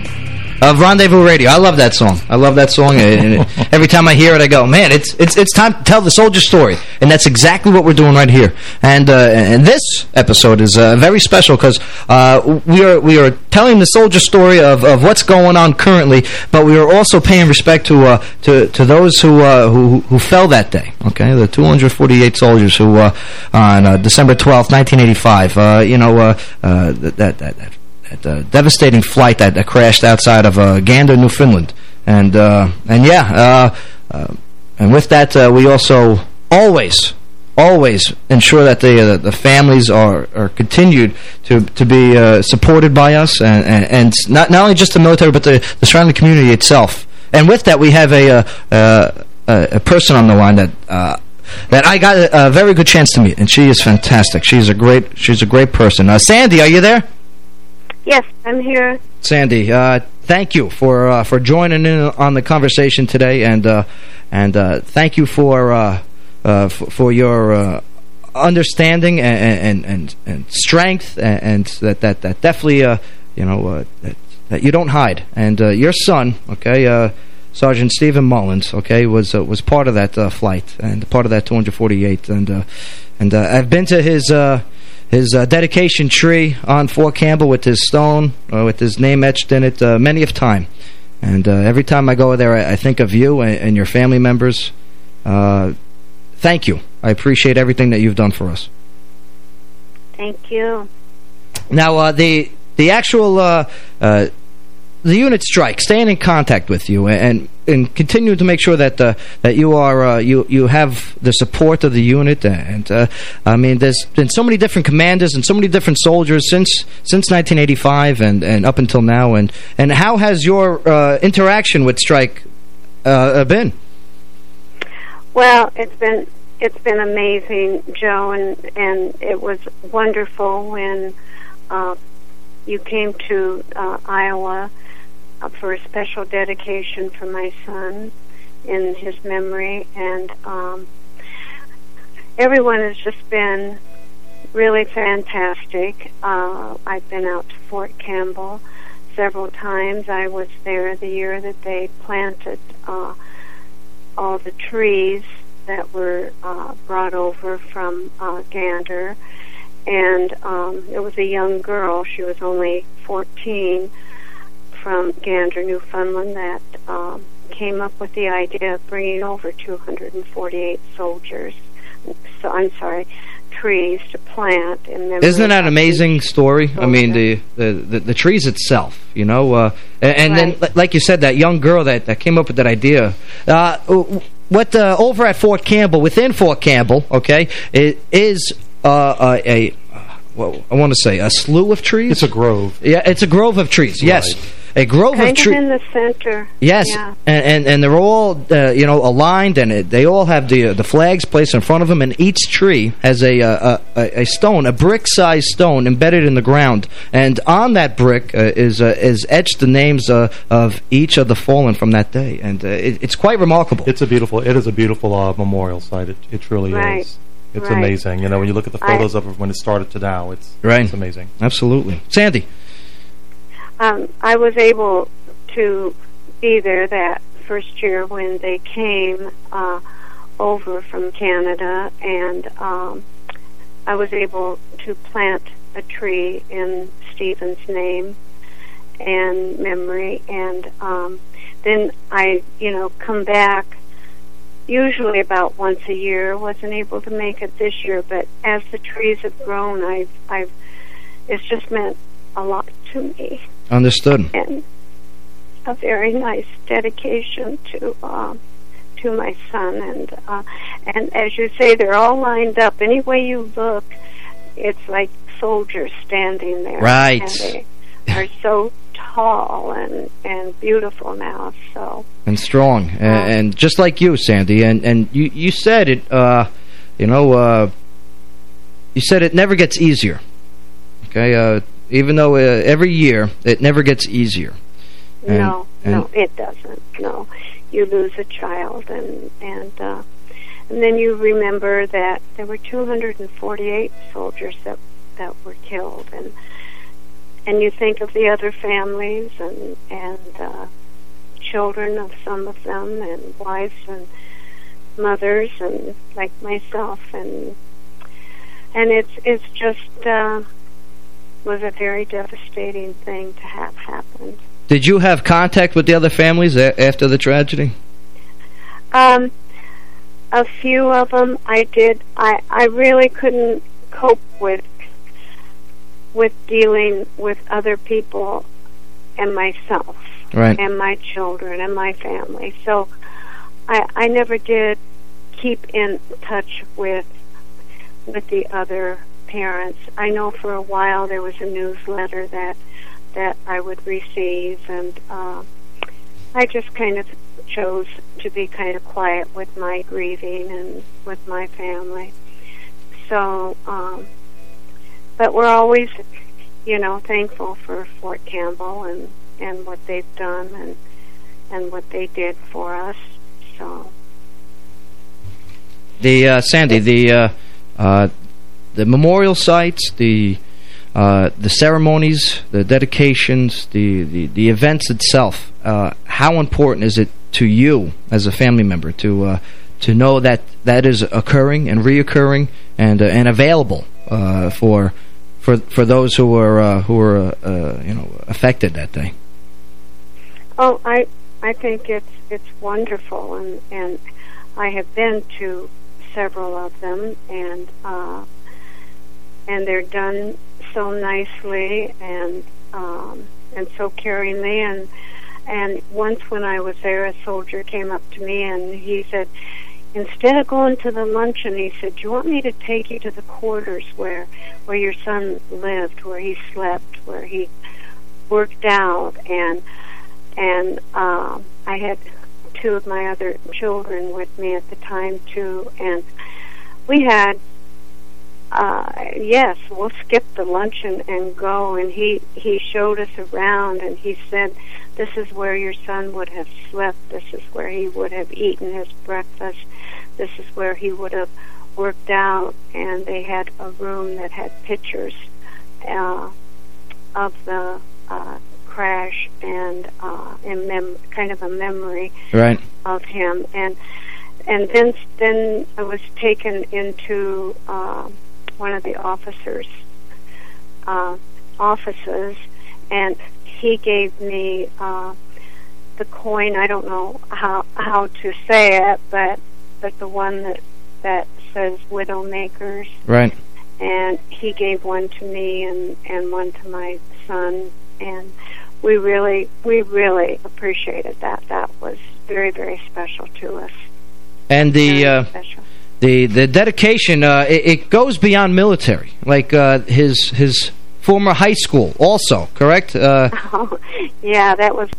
of Rendezvous Radio. I love that song. I love that song. and every time I hear it, I go, man, it's it's it's time to tell the soldier story. And that's exactly what we're doing right here. And uh, and this episode is uh, very special because uh, we are we are telling the soldier story of, of what's going on currently, but we are also paying respect to uh, to to those who uh, who who fell that day. Okay, the 248 soldiers who uh, on uh, December 12th, 1985. Uh, you know uh, uh, that that. that that uh, devastating flight that, that crashed outside of uh, Gander, Newfoundland. And uh, and yeah, uh, uh, and with that, we also always, always ensure that the the families are are continued to to be supported by us, and, and and not not only just the military, but the the surrounding community itself. And with that, we have a uh, a person on the line that. That I got a, a very good chance to meet, and she is fantastic. She's a great, she's a great person. Uh, Sandy, are you there? Yes, I'm here. Sandy, uh, thank you for uh, for joining in on the conversation today, and uh, and uh, thank you for uh, uh, for your understanding and and and, and strength, and, and that that that definitely you know that, that you don't hide. And your son, okay, Sergeant Stephen Mullins, okay, was was part of that flight and part of that 248. And and I've been to his his uh, dedication tree on Fort Campbell with his stone, uh, with his name etched in it, uh, many of time. And uh, every time I go there, I, I think of you and, and your family members. Uh, thank you. I appreciate everything that you've done for us. Thank you. Now, uh, the the actual uh, uh, the unit strike, staying in contact with you and and continuing to make sure that uh, that you are uh, you you have the support of the unit. And uh, I mean, there's been so many different commanders and so many different soldiers since since 1985 and and up until now. And and how has your uh, interaction with strike uh, been? Well, it's been it's been amazing, Joe, and and it was wonderful when uh, you came to uh, Iowa uh, for a special dedication for my son in his memory, and um, everyone has just been really fantastic. Uh, I've been out to Fort Campbell several times. I was there the year that they planted uh, all the trees that were uh, brought over from uh, Gander. And um, it was a young girl. She was only 14 from Gander, Newfoundland, that um, came up with the idea of bringing over 248 soldiers. So I'm sorry, trees to plant. In memory Isn't that an amazing story? I mean, the, the, the, the trees itself, you know? Uh, and and then, like you said, that young girl that, that came up with that idea. Uh, what uh, Over at Fort Campbell, within Fort Campbell, okay, it is uh, a, a well, I want to say, a slew of trees? It's a grove. Yeah, it's a grove of trees, yes. A grove kind of trees. in the center. Yes, Yeah. and, and and they're all uh, you know aligned, and it, they all have the uh, the flags placed in front of them, and each tree has a uh, a, a stone, a brick-sized stone embedded in the ground, and on that brick uh, is uh, is etched the names uh, of each of the fallen from that day, and uh, it, it's quite remarkable. It's a beautiful. It is a beautiful uh, memorial site. It, it truly Right. is. It's Right. amazing. You know, when you look at the I- photos of it when it started to now, it's Right. It's amazing. Absolutely, Sandy. Um, I was able to be there that first year when they came uh, over from Canada, and um, I was able to plant a tree in Stephen's name and memory, and um, then I, you know, come back usually about once a year. Wasn't able to make it this year, but as the trees have grown, I've, I've, it's just meant a lot to me Understood. and a very nice dedication to uh, to my son and uh, and as you say they're all lined up any way you look it's like soldiers standing there Right. and they are so tall and and beautiful now so and strong, and, and just like you, Sandy. And and you you said it. Uh, you know, uh, you said it never gets easier. Okay, uh, even though uh, every year it never gets easier. And- no and- no it doesn't no you lose a child and and uh and then you remember that there were 248 soldiers that that were killed and and you think of the other families and and uh children of some of them and wives and mothers and like myself and and it's it's just uh was a very devastating thing to have happened Did you have contact with the other families a after the tragedy? Um, a few of them I did. I I really couldn't cope with with dealing with other people and myself Right. and my children and my family. So I I never did keep in touch with with the other parents. I know for a while there was a newsletter that that I would receive and uh I just kind of chose to be kind of quiet with my grieving and with my family. So, um, but we're always, you know, thankful for Fort Campbell and and what they've done and and what they did for us. So, The uh, Sandy, the uh, uh, the memorial sites, the uh, the ceremonies, the dedications, the, the, the events itself. Uh, how important is it to you as a family member to uh, to know that that is occurring and reoccurring and uh, and available uh, for for for those who are uh, who are you know affected that day. Oh, I I think it's it's wonderful, and and I have been to several of them, and and they're done so nicely and um, and so caringly, and and once when I was there, a soldier came up to me and he said, instead of going to the luncheon, he said, "Do you want me to take you to the quarters where where your son lived, where he slept, where he worked out?" And and um, I had two of my other children with me at the time too, and we had. Uh, yes, we'll skip the luncheon and go. And he he showed us around, and he said, "This is where your son would have slept. This is where he would have eaten his breakfast. This is where he would have worked out." And they had a room that had pictures uh, of the uh, crash and uh, in mem- kind of a memory Right. of him and and then then I was taken into uh, one of the officers uh, offices and he gave me uh, the coin I don't know how how to say it but but the one that that says widow makers Right. and he gave one to me and and one to my son and we really we really appreciated that that was very very special to us And the uh, special. The the dedication uh, it, it goes beyond military. Like uh, his his former high school, also correct? Uh, oh, yeah that was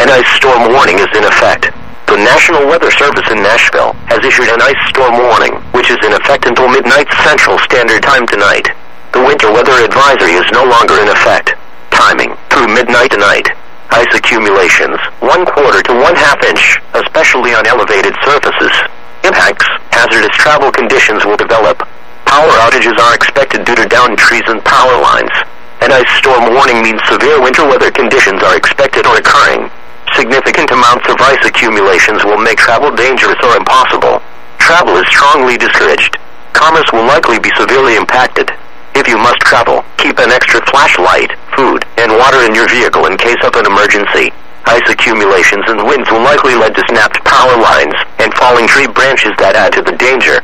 An ice storm warning is in effect. The National Weather Service in Nashville has issued an ice storm warning, which is in effect until midnight Central Standard Time tonight. The winter weather advisory is no longer in effect. Timing through midnight tonight. Ice accumulations, one quarter to one half inch, especially on elevated surfaces. Impacts, hazardous travel conditions will develop. Power outages are expected due to downed trees and power lines. An ice storm warning means severe winter weather conditions are expected or occurring. Significant amounts of ice accumulations will make travel dangerous or impossible. Travel is strongly discouraged. Commerce will likely be severely impacted. If you must travel, keep an extra flashlight, food, and water in your vehicle in case of an emergency. Ice accumulations and winds will likely lead to snapped power lines and falling tree branches that add to the danger.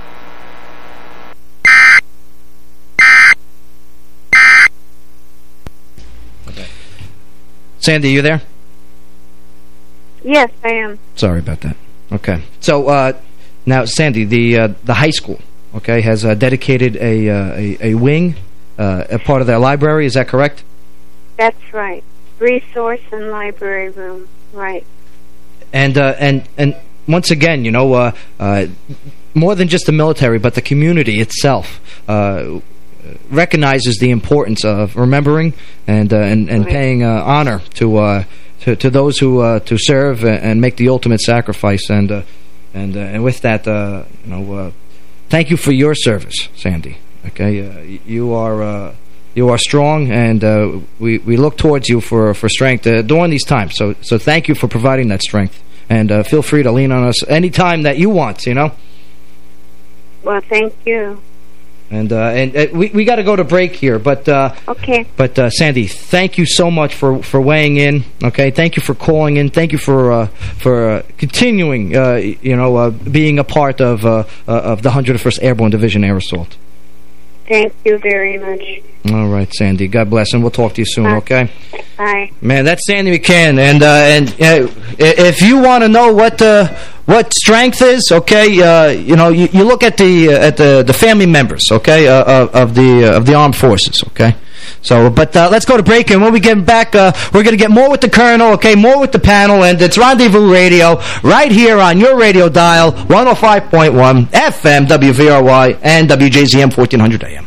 Sandy, you there? Yes I am Sorry about that. Okay. So uh, now, Sandy, the uh, the high school, okay, has uh, dedicated a, uh, a a wing, uh, a part of their library. Is that correct? that's right resource and library room right And uh, and and once again, you know, uh, uh, more than just the military, but the community itself uh, recognizes the importance of remembering and uh, and, and paying uh, honor to uh, to to those who uh, to serve and make the ultimate sacrifice. And uh, and uh, and with that, uh, you know, uh, thank you for your service, Sandy. Okay, uh, you are. You are strong, and we we look towards you for for strength during these times. So so thank you for providing that strength, and feel free to lean on us anytime that you want. You know, well thank you and uh, and uh, we we got to go to break here, but uh, okay but uh, Sandy, thank you so much for for weighing in. Okay, thank you for calling in. Thank you for uh, for uh, continuing. Uh, you know, uh, being a part of uh, uh, of the 101st Airborne Division Air Assault. thank you very much All right, Sandy. God bless, and we'll talk to you soon. Okay. bye Man, that's Sandy McCann, and uh, and uh, if you want to know what uh, what strength is, okay, uh, you know, you, you look at the uh, at the the family members, okay, uh, of, of the uh, of the armed forces, okay. So, but uh, let's go to break, and when we get back, uh, we're going to get more with the colonel, okay, more with the panel, and it's Rendezvous Radio right here on your radio dial, 105.1 FM WVRY and WJZM 1400 AM.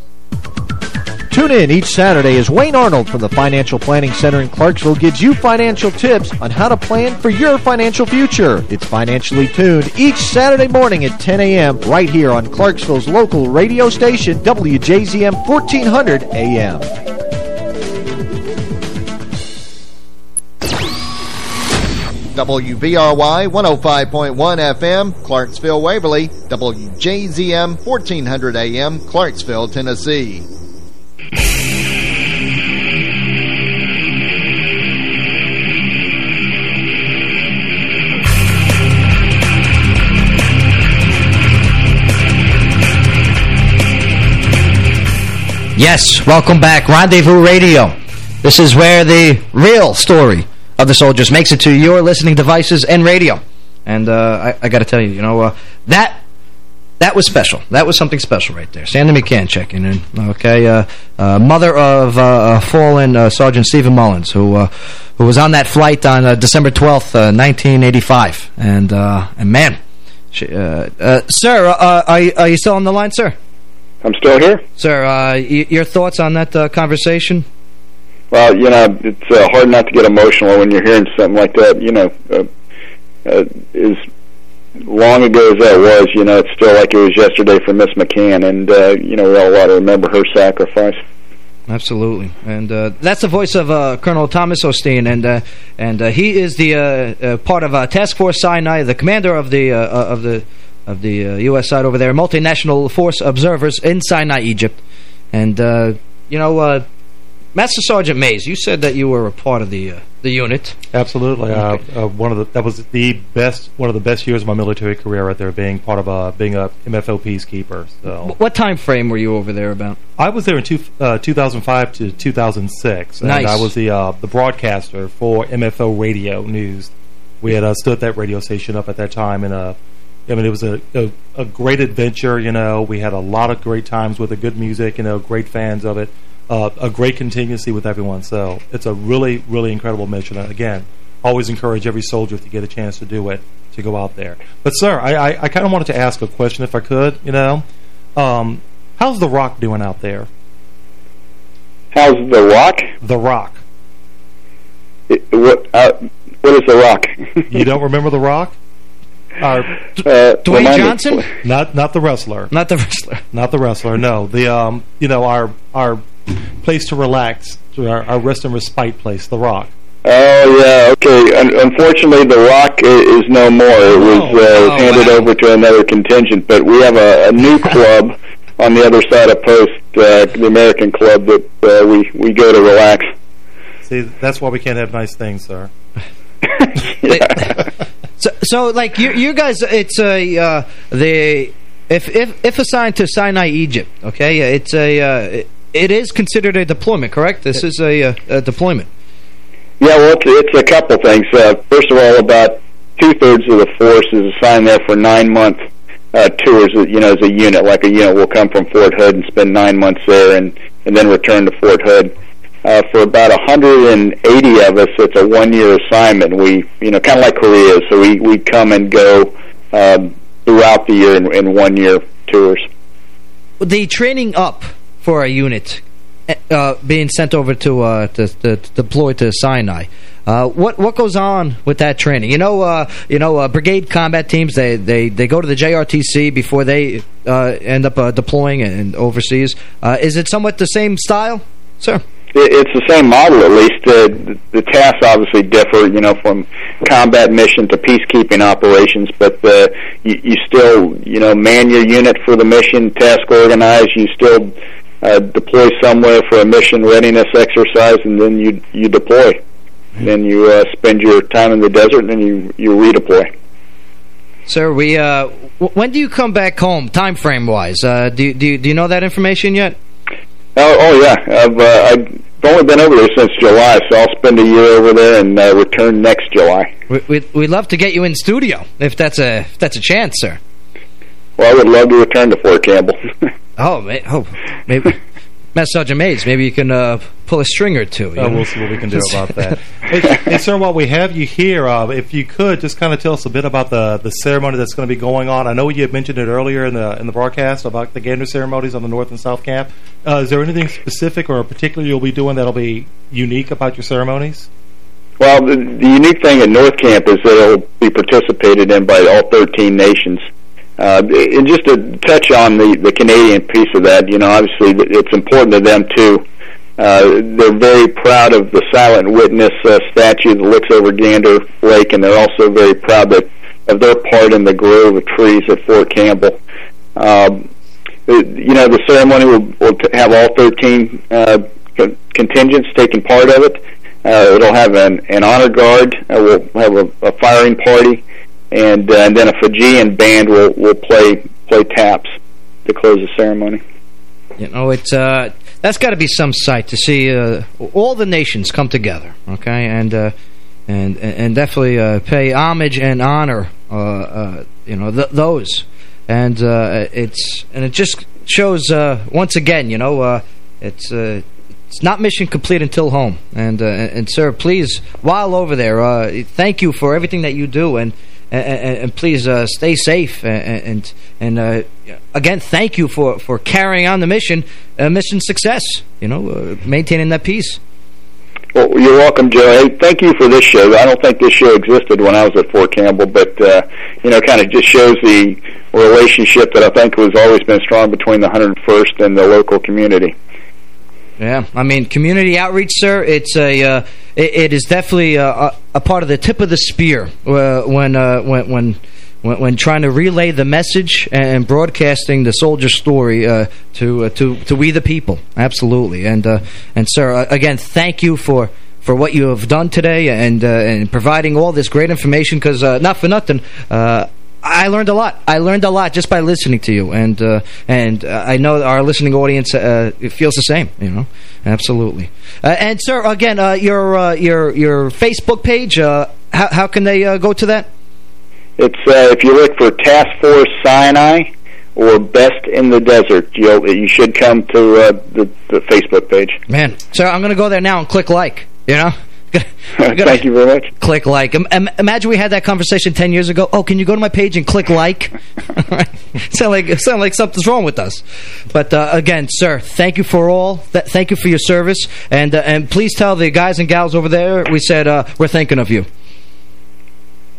Tune in each Saturday as Wayne Arnold from the Financial Planning Center in Clarksville gives you financial tips on how to plan for your financial future. It's Financially Tuned each Saturday morning at 10 a.m. right here on Clarksville's local radio station, WJZM 1400 AM. WVRY 105.1 FM, Clarksville, Waverly, WJZM 1400 AM, Clarksville, Tennessee. Yes, welcome back. Rendezvous Radio. This is where the real story of the soldiers makes it to your listening devices and radio. And uh, I, I got to tell you, you know, uh, that that was special. That was something special right there. Sandy McCann checking in. Okay, uh, uh, mother of uh, fallen uh, Sergeant Stephen Mullins, who uh, who was on that flight on uh, December 12th, 1985. And and man, she, sir, are, are you still on the line, sir? I'm still here. Sir, your thoughts on that conversation? Well, you know, it's uh, hard not to get emotional when you're hearing something like that. You know, uh, uh, as long ago as that was, you know, it's still like it was yesterday for Miss McCann, and uh, you know, we all ought to remember her sacrifice. Absolutely, and uh, that's the voice of uh, Colonel Thomas Osteen, and uh, and uh, he is the uh, uh, part of uh, Task Force Sinai, the commander of the uh, uh, of the of the uh, U.S. side over there, multinational force observers in Sinai, Egypt, and uh, you know, uh, Master Sergeant Mays, you said that you were a part of the uh, the unit. Absolutely, uh, Okay. uh, one of the that was the best one of the best years of my military career right there, being part of a being a MFO peacekeeper. So What time frame were you over there about? I was there in two, uh, 2005 to 2006. Nice. And I was the uh, the broadcaster for MFO Radio News. We had uh, stood that radio station up at that time, and uh, I mean it was a, a a great adventure. You know, we had a lot of great times with the good music. You know, great fans of it. Uh, a great contingency with everyone. So it's a really really incredible mission. And again, always encourage every soldier if you get a chance to do it to go out there. But sir, I I, I kind of wanted to ask a question if I could. You know. Um, How's The Rock doing out there? How's The Rock? The Rock. It, what, uh, what is The Rock? you don't remember The Rock? Our, uh, remind me. Not not the wrestler. Not the wrestler. Not the wrestler. No, the um, you know our our place to relax, our, our rest and respite place, The Rock. Oh yeah, okay. Un unfortunately, The Rock i- is no more. It was uh, oh, handed over to another contingent, but we have a, a new club on the other side of Post, uh, the American Club, that uh, we we go to relax. See, that's why we can't have nice things, sir. So, so like you, you guys, it's a uh, the if if if assigned to Sinai, Egypt, okay, it's a uh, it is considered a deployment, correct? This is a, uh, a deployment. Yeah, well, it's, it's a couple things. Uh, first of all, about two thirds of the force is assigned there for nine month uh, tours. You know, as a unit, like a unit will come from Fort Hood and spend nine months there, and and then return to Fort Hood. Uh, for about 180 of us, it's a one-year assignment. We, you know, kind of like Korea, so we we come and go um, throughout the year in, in one-year tours. The training up for a unit uh, being sent over to, uh, to, to, to deploy to Sinai. Uh, what what goes on with that training? You know, uh, you know, uh, brigade combat teams they, they, they go to the JRTC before they uh, end up deploying and overseas. Is it somewhat the same style, sir? It- It's the same model, at least. The, the tasks obviously differ, you know, from combat mission to peacekeeping operations, but uh, you, you still, you know, man your unit for the mission, task organize. You still uh, deploy somewhere for a mission readiness exercise, and then you you deploy. Then you uh, spend your time in the desert, and then you you redeploy. Sir, we uh, w- when do you come back home, time frame wise? Uh, do, do you- do you know that information yet? Oh, oh yeah. I've uh, I've only been over there since July, so I'll spend a year over there and uh, return next July. We, we'd, we'd love to get you in studio if that's a if that's a chance, sir. Well, I would love to return to Fort Campbell. Oh, oh maybe. Master Sergeant Mays, maybe you can uh, pull a string or two. you Oh, we'll see what we can do about that. hey, hey, sir, while we have you here, uh, if you could just kind of tell us a bit about the the ceremony that's going to be going on. I know you had mentioned it earlier in the in the broadcast about the Gander ceremonies on the North and South Camp. Uh, is there anything specific or particular you'll be doing that'll be unique about your ceremonies? Well, the, the unique thing at North Camp is that it'll be participated in by all 13 nations. Uh, and just to touch on the, the Canadian piece of that, you know, obviously it's important to them too. Uh, they're very proud of the Silent Witness uh, statue that looks over Gander Lake, and they're also very proud that, of their part in the grove of trees at Fort Campbell. Um, uh, you know, the ceremony will, will have all 13 uh, con- contingents taking part of it. Uh, it'll have an, an honor guard. Uh, we'll have a, a firing party, and, uh, and then a Fijian band will will play play taps to close the ceremony. You know, it's uh, that's got to be some sight to see uh, all the nations come together, okay, and uh, and and definitely uh, pay homage and honor, uh, uh, you know, th those, and uh, it's and it just shows uh, once again, you know, uh, it's. Uh, it's not mission complete until home, and uh, and sir, please, while over there, uh, thank you for everything that you do, and and, and, and please uh, stay safe, and and, and uh, again, thank you for, for carrying on the mission, uh, mission success. You know, uh, maintaining that peace. Well, you're welcome, Joe. Hey, thank you for this show. I don't think this show existed when I was at Fort Campbell, but uh, you know, kind of just shows the relationship that I think has always been strong between the 101st and the local community. Yeah, I mean, community outreach, sir. It's a, uh, it, it is definitely a, a, a part of the tip of the spear uh, when, uh, when, when, when, when trying to relay the message and broadcasting the soldier story uh, to, uh, to, to we the people. Absolutely, and, uh, and sir, uh, again, thank you for. For what you have done today and uh, and providing all this great information, because uh, not for nothing, uh, I learned a lot. I learned a lot just by listening to you, and uh, and uh, I know our listening audience uh, feels the same. You know, absolutely. Uh, and sir, again, uh, your uh, your your Facebook page. Uh, how how can they uh, go to that? It's uh, if you look for Task Force Sinai or Best in the Desert, you'll you should come to uh, the, the Facebook page. Man, sir, I'm going to go there now and click like. You know, Thank you very much. Click like. Im im imagine we had that conversation 10 years ago. Oh, can you go to my page and click like? sound like sound like something's wrong with us. But uh, again, sir, thank you for all. Th thank you for your service. And uh, and please tell the guys and gals over there we said uh, we're thinking of you.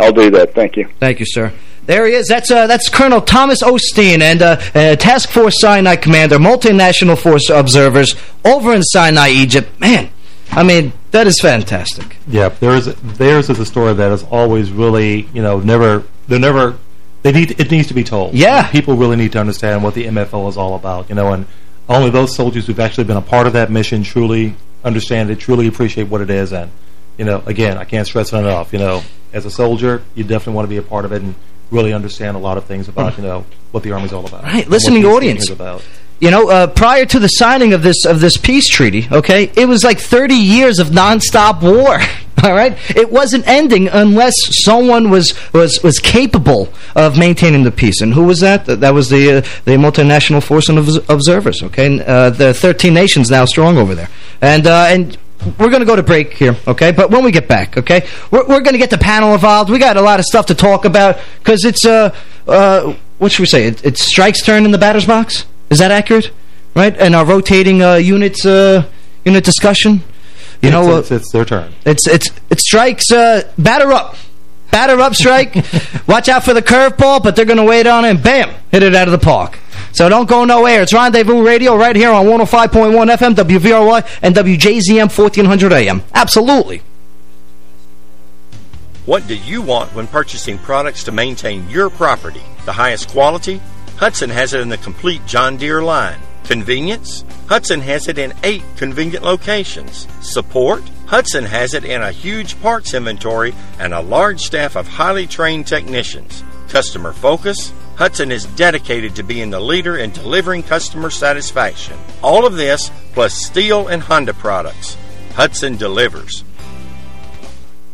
I'll do that. Thank you. Thank you, sir. There he is. That's uh, that's Colonel Thomas Osteen and uh, uh, Task Force Sinai Commander, multinational force observers over in Sinai, Egypt. Man, I mean, that is fantastic. Yeah, there's theirs is a story that is always really, you know, never they're never they need it needs to be told. Yeah, people really need to understand what the MFO is all about, you know, and only those soldiers who've actually been a part of that mission truly understand it, truly appreciate what it is, and you know, again, I can't stress it enough. You know, as a soldier, you definitely want to be a part of it and really understand a lot of things about, mm. you know, what the Army's all about. Right, listening audience. About. You know, uh, prior to the signing of this of this peace treaty, okay, it was like 30 years of nonstop war. All right, it wasn't ending unless someone was was was capable of maintaining the peace. And who was that? That was the uh, the multinational force of observers. Okay, uh, the 13 nations now strong over there, and uh, and we're going to go to break here, okay? But when we get back, okay, we're, we're going to get the panel involved. We got a lot of stuff to talk about because it's, uh, uh, what should we say? It, it's Strike's turn in the batter's box. Is that accurate? Right? And our rotating uh, units, uh, unit discussion. You it's, know, it's, it's, their turn. It's it's it's Strike's uh, batter up. Batter up, Strike. Watch out for the curveball, but they're going to wait on it and bam, hit it out of the park. So don't go nowhere. It's Rendezvous Radio right here on 105.1 FM, WVRY, and WJZM 1400 AM. Absolutely. What do you want when purchasing products to maintain your property? The highest quality? Hudson has it in the complete John Deere line. Convenience? Hudson has it in eight convenient locations. Support? Hudson has it in a huge parts inventory and a large staff of highly trained technicians. Customer focus? Hudson is dedicated to being the leader in delivering customer satisfaction. All of this plus Stihl and Honda products. Hudson delivers.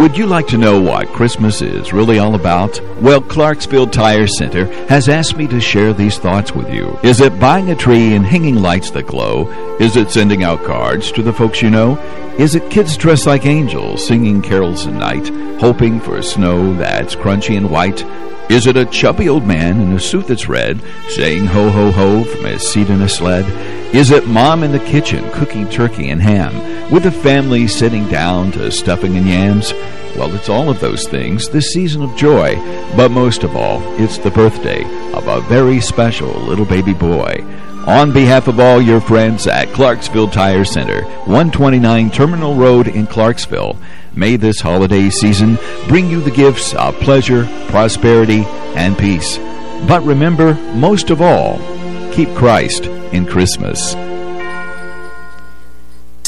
Would you like to know what Christmas is really all about? Well, Clarksville Tire Center has asked me to share these thoughts with you. Is it buying a tree and hanging lights that glow? Is it sending out cards to the folks you know? Is it kids dressed like angels singing carols at night, hoping for snow that's crunchy and white? Is it a chubby old man in a suit that's red, saying ho ho ho from his seat in a sled? Is it mom in the kitchen cooking turkey and ham, with the family sitting down to stuffing and yams? Well, it's all of those things this season of joy, but most of all, it's the birthday of a very special little baby boy. On behalf of all your friends at Clarksville Tire Center, 129 Terminal Road in Clarksville, may this holiday season bring you the gifts of pleasure, prosperity, and peace. But remember, most of all, keep Christ in Christmas.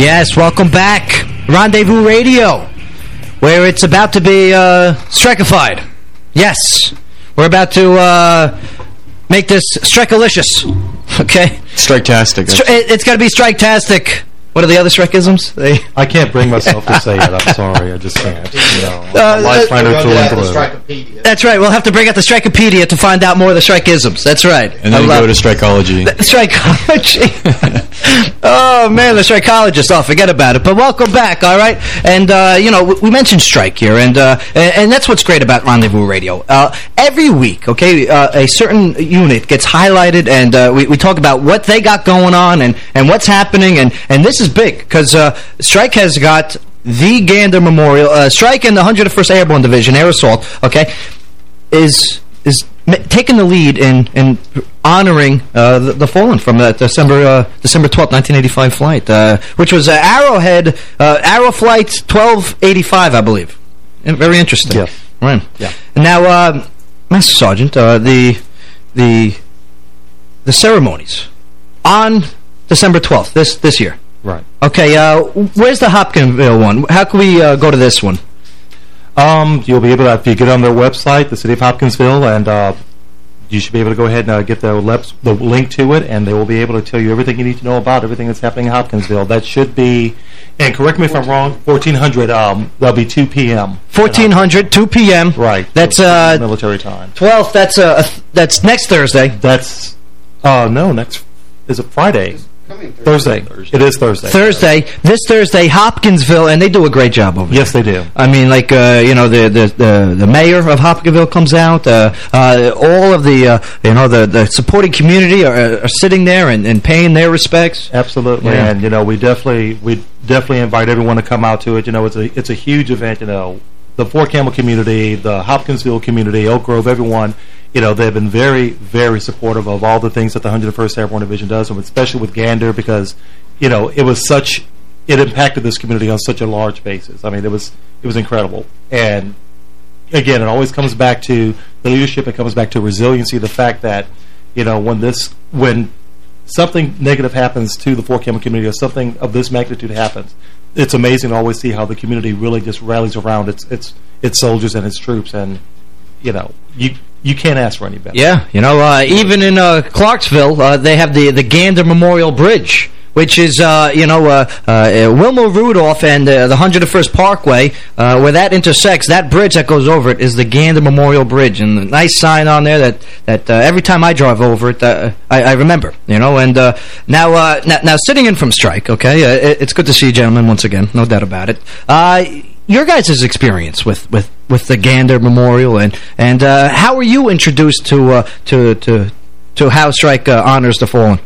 Yes, welcome back. Rendezvous Radio, where it's about to be uh, strikified. Yes, we're about to uh, make this strikalicious. Okay? Striketastic. Stri- it- it's got to be striketastic. What are the other strikisms? They I can't bring myself to say it. I'm sorry. I just can't. You know, Uh, lifeliner uh, through. That's right. We'll have to bring out the Strikepedia to find out more of the strikeisms. That's right. And then I go to Strikeology. Strikeology. oh, man, the strikeologist. Oh, forget about it. But welcome back, all right? And, uh, you know, we- we mentioned strike here, and, uh, and and that's what's great about Rendezvous Radio. Uh, every week, okay, uh, a certain unit gets highlighted, and uh, we, we talk about what they got going on and, and what's happening, and, and this is big, because uh, Strike has got the Gander Memorial, uh, Strike and the 101st Airborne Division, Air Assault, okay, is is taking the lead in in honoring uh, the, the fallen from that December uh, December twelfth, 1985 flight, uh, which was uh, Arrowhead uh, Arrow Flight 1285, I believe. And very interesting. Yes. Right. Yeah. Now, uh, Master Sergeant, uh, the the the ceremonies on December 12th this this year. Right. Okay. Uh, where's the Hopkinsville one? How can we uh, go to this one? Um, you'll be able to, if you get on their website, the City of Hopkinsville, and uh, you should be able to go ahead and uh, get the, leps, the link to it, and they will be able to tell you everything you need to know about everything that's happening in Hopkinsville. That should be, and correct me if I'm wrong, 1400, um, that'll be 2 p.m. 1400, 2 p.m. Right. That's uh, military time. 12th. That's uh, that's next Thursday. That's, uh, no, next, is it Friday? Thursday. It is Thursday. Thursday, this Thursday, Hopkinsville, and they do a great job over Yes, they do. I mean, like, uh, you know, the, the, the, the mayor of Hopkinsville comes out, uh, uh, all of the, uh, you know, the, the supporting community are, are sitting there and, and paying their respects. Absolutely, Yeah. and you know we definitely we definitely invite everyone to come out to it. You know, it's a it's a huge event. You know, the Fort Campbell community, the Hopkinsville community, Oak Grove, everyone. You know, they've been very very supportive of all the things that the 101st Airborne Division does, and especially with Gander because you know it was such it impacted this community on such a large basis. I mean, it was it was incredible, and again, it always comes back to the leadership. It comes back to resiliency. The fact that you know when this when something negative happens to the Fort Campbell community or something of this magnitude happens, it's amazing to always see how the community really just rallies around its its its soldiers and its troops, and you know you you can't ask for any better. Yeah, you know, uh, even in uh, Clarksville, uh, they have the the Gander Memorial Bridge, which is, uh, you know, uh, uh, Wilma Rudolph and uh, the 101st Parkway, uh, where that intersects, that bridge that goes over it is the Gander Memorial Bridge. And the nice sign on there that, that uh, every time I drive over it, uh, I, I remember, you know. And now, now, now, sitting in from strike, okay, it, it's good to see you gentlemen once again, no doubt about it. Your guys' experience with, with, with the Gander Memorial, and and uh, how were you introduced to uh, to to to how strike uh, honors the fallen?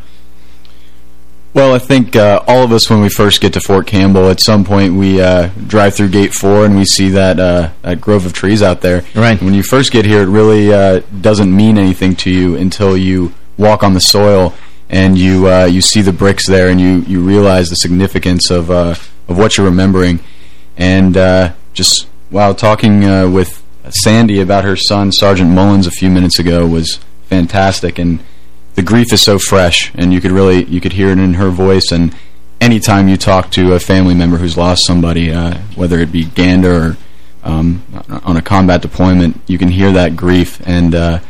Well, I think uh, all of us, when we first get to Fort Campbell, at some point we uh, drive through Gate 4 and we see that, uh, that grove of trees out there. Right. When you first get here, it really uh, doesn't mean anything to you until you walk on the soil and you uh, you see the bricks there and you, you realize the significance of uh, of what you're remembering. And uh, just, while talking uh, with Sandy about her son, Sergeant Mullins, a few minutes ago was fantastic. And the grief is so fresh, and you could really you could hear it in her voice, and anytime you talk to a family member who's lost somebody, uh, whether it be Gander or um, on a combat deployment, you can hear that grief, and uh,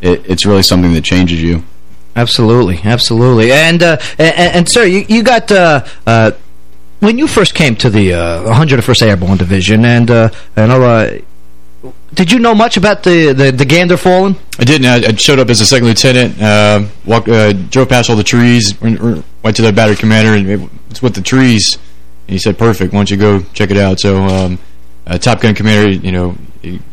it, it's really something that changes you. Absolutely, absolutely. And, uh, and, and, sir, you, you got... When you first came to the uh, 101st Airborne Division, and uh, know uh, did you know much about the, the, the Gander falling? I didn't. I, I showed up as a second lieutenant, uh, walked, uh, drove past all the trees, went, to the battery commander, and it's with the trees. And he said, perfect, why don't you go check it out? So, um, uh, Top Gun commander, you know,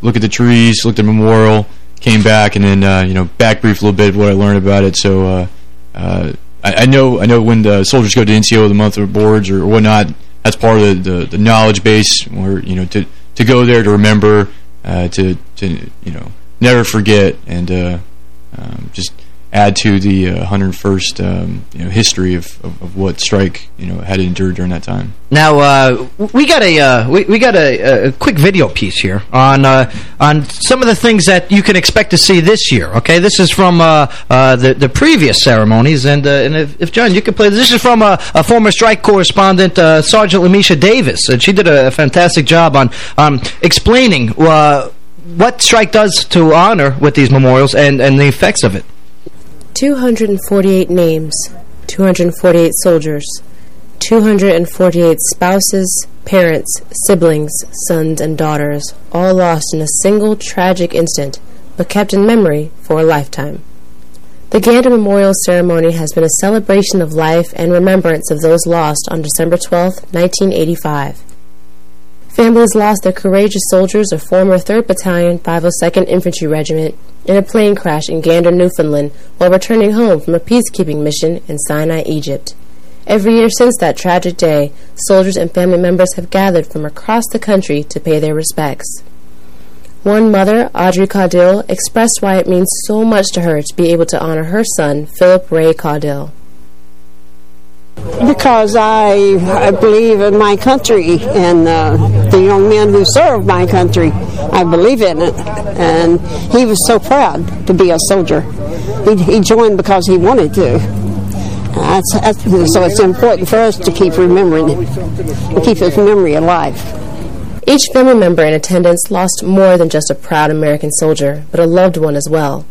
look at the trees, looked at memorial, came back, and then, uh, you know, back brief a little bit of what I learned about it. So, uh, uh, I, I, know I know when the soldiers go to NCO, the month or boards or whatnot, that's part of the, the, the knowledge base where, you know, to, to go there to remember – uh, to to you know never forget and uh, um, just add to the uh, 101st um, you know history of, of, of, what strike you know had endured during that time. Now uh, we got a uh, we, we got a, a, quick video piece here on uh, on some of the things that you can expect to see this year. Okay, this is from uh, uh, the the previous ceremonies, and and if, if, John you could play this is from a, a former strike correspondent Sergeant Lamisha Davis, and she did a, fantastic job on um, explaining what strike does to honor with these memorials and and the effects of it. 248 names, 248 soldiers, 248 spouses, parents, siblings, sons, and daughters, all lost in a single tragic instant, but kept in memory for a lifetime. The Gander Memorial Ceremony has been a celebration of life and remembrance of those lost on December 12, 1985. Families lost their courageous soldiers of former 3rd Battalion, 502nd Infantry Regiment in a plane crash in Gander, Newfoundland, while returning home from a peacekeeping mission in Sinai, Egypt. Every year since that tragic day, soldiers and family members have gathered from across the country to pay their respects. One mother, Audrey Caudill, expressed why it means so much to her to be able to honor her son, Philip Ray Caudill. Because I, I believe in my country and uh, the young men who serve my country. I believe in it. And he was so proud to be a soldier. He, he joined because he wanted to. That's, that's, so it's important for us to keep remembering it, keep his memory alive. Each family member in attendance lost more than just a proud American soldier, but a loved one as well.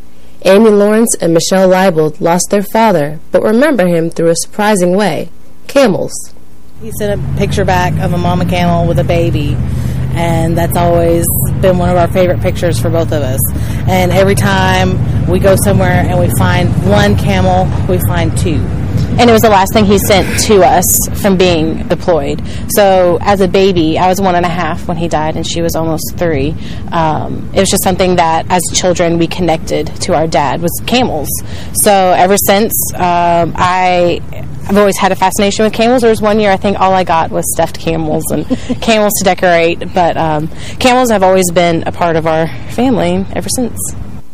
Amy Lawrence and Michelle Leibold lost their father, but remember him through a surprising way camels. He sent a picture back of a mama camel with a baby, and that's always been one of our favorite pictures for both of us. And every time we go somewhere and we find one camel, we find two and it was the last thing he sent to us from being deployed. So as a baby, I was one and a half when he died, and she was almost three. Um, it was just something that, as children, we connected to our dad was camels. So ever since, um, I I've always had a fascination with camels. There was one year I think all I got was stuffed camels and camels to decorate, but um, camels have always been a part of our family ever since.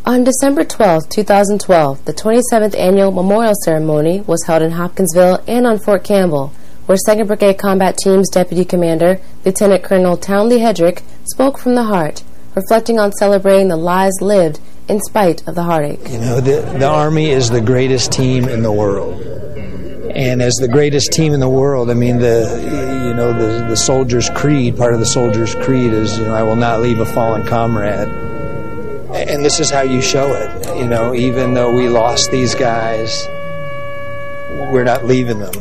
On December 12, 2012, the 27th annual memorial ceremony was held in Hopkinsville and on Fort Campbell, where 2nd Brigade Combat Team's Deputy Commander, Lieutenant Colonel Townley Hedrick, spoke from the heart, reflecting on celebrating the lives lived in spite of the heartache. You know, the, the Army is the greatest team in the world. And as the greatest team in the world, I mean, the you know the the soldier's creed. Part of the soldier's creed is, you know, I will not leave a fallen comrade and this is how you show it. You know, even though we lost these guys, we're not leaving them.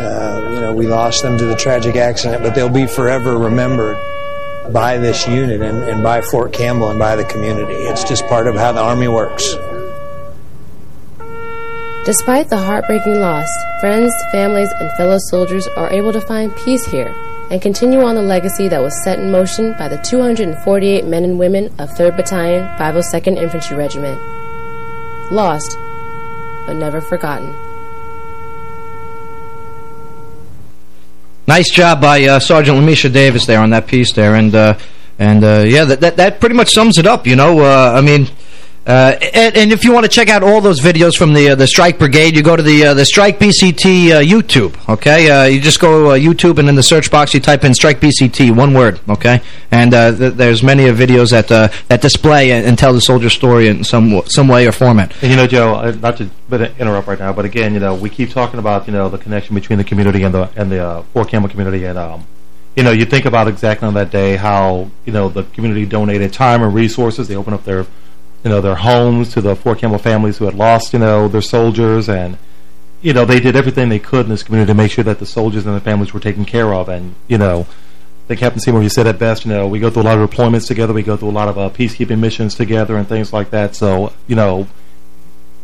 Uh, you know, we lost them to the tragic accident, but they'll be forever remembered by this unit and, and by Fort Campbell and by the community. It's just part of how the Army works. Despite the heartbreaking loss, friends, families, and fellow soldiers are able to find peace here and continue on the legacy that was set in motion by the 248 men and women of 3rd Battalion, 502nd Infantry Regiment. Lost, but never forgotten. Nice job by uh, Sergeant Lamisha Davis there on that piece there, and uh, and uh, yeah, that, that, that pretty much sums it up. You know, uh, I mean, Uh, and, and, if you want to check out all those videos from the uh, the Strike Brigade, you go to the uh, the Strike BCT uh, YouTube. Okay, uh, you just go to YouTube and in the search box you type in Strike BCT, one word. Okay, and th there's many videos that that display and, and, tell the soldier story in some some way or format. And you know, Joe, not to interrupt right now, but again, you know, we keep talking about you know the connection between the community and the and the Fort Campbell community, and um, you know, you think about exactly on that day how you know the community donated time and resources. They open up their you know, their homes to the Fort Campbell families who had lost, you know, their soldiers. And, you know, they did everything they could in this community to make sure that the soldiers and the families were taken care of. And, you know, the Captain Seymour, you said it best, you know, we go through a lot of deployments together. We go through a lot of uh, peacekeeping missions together and things like that. So, you know,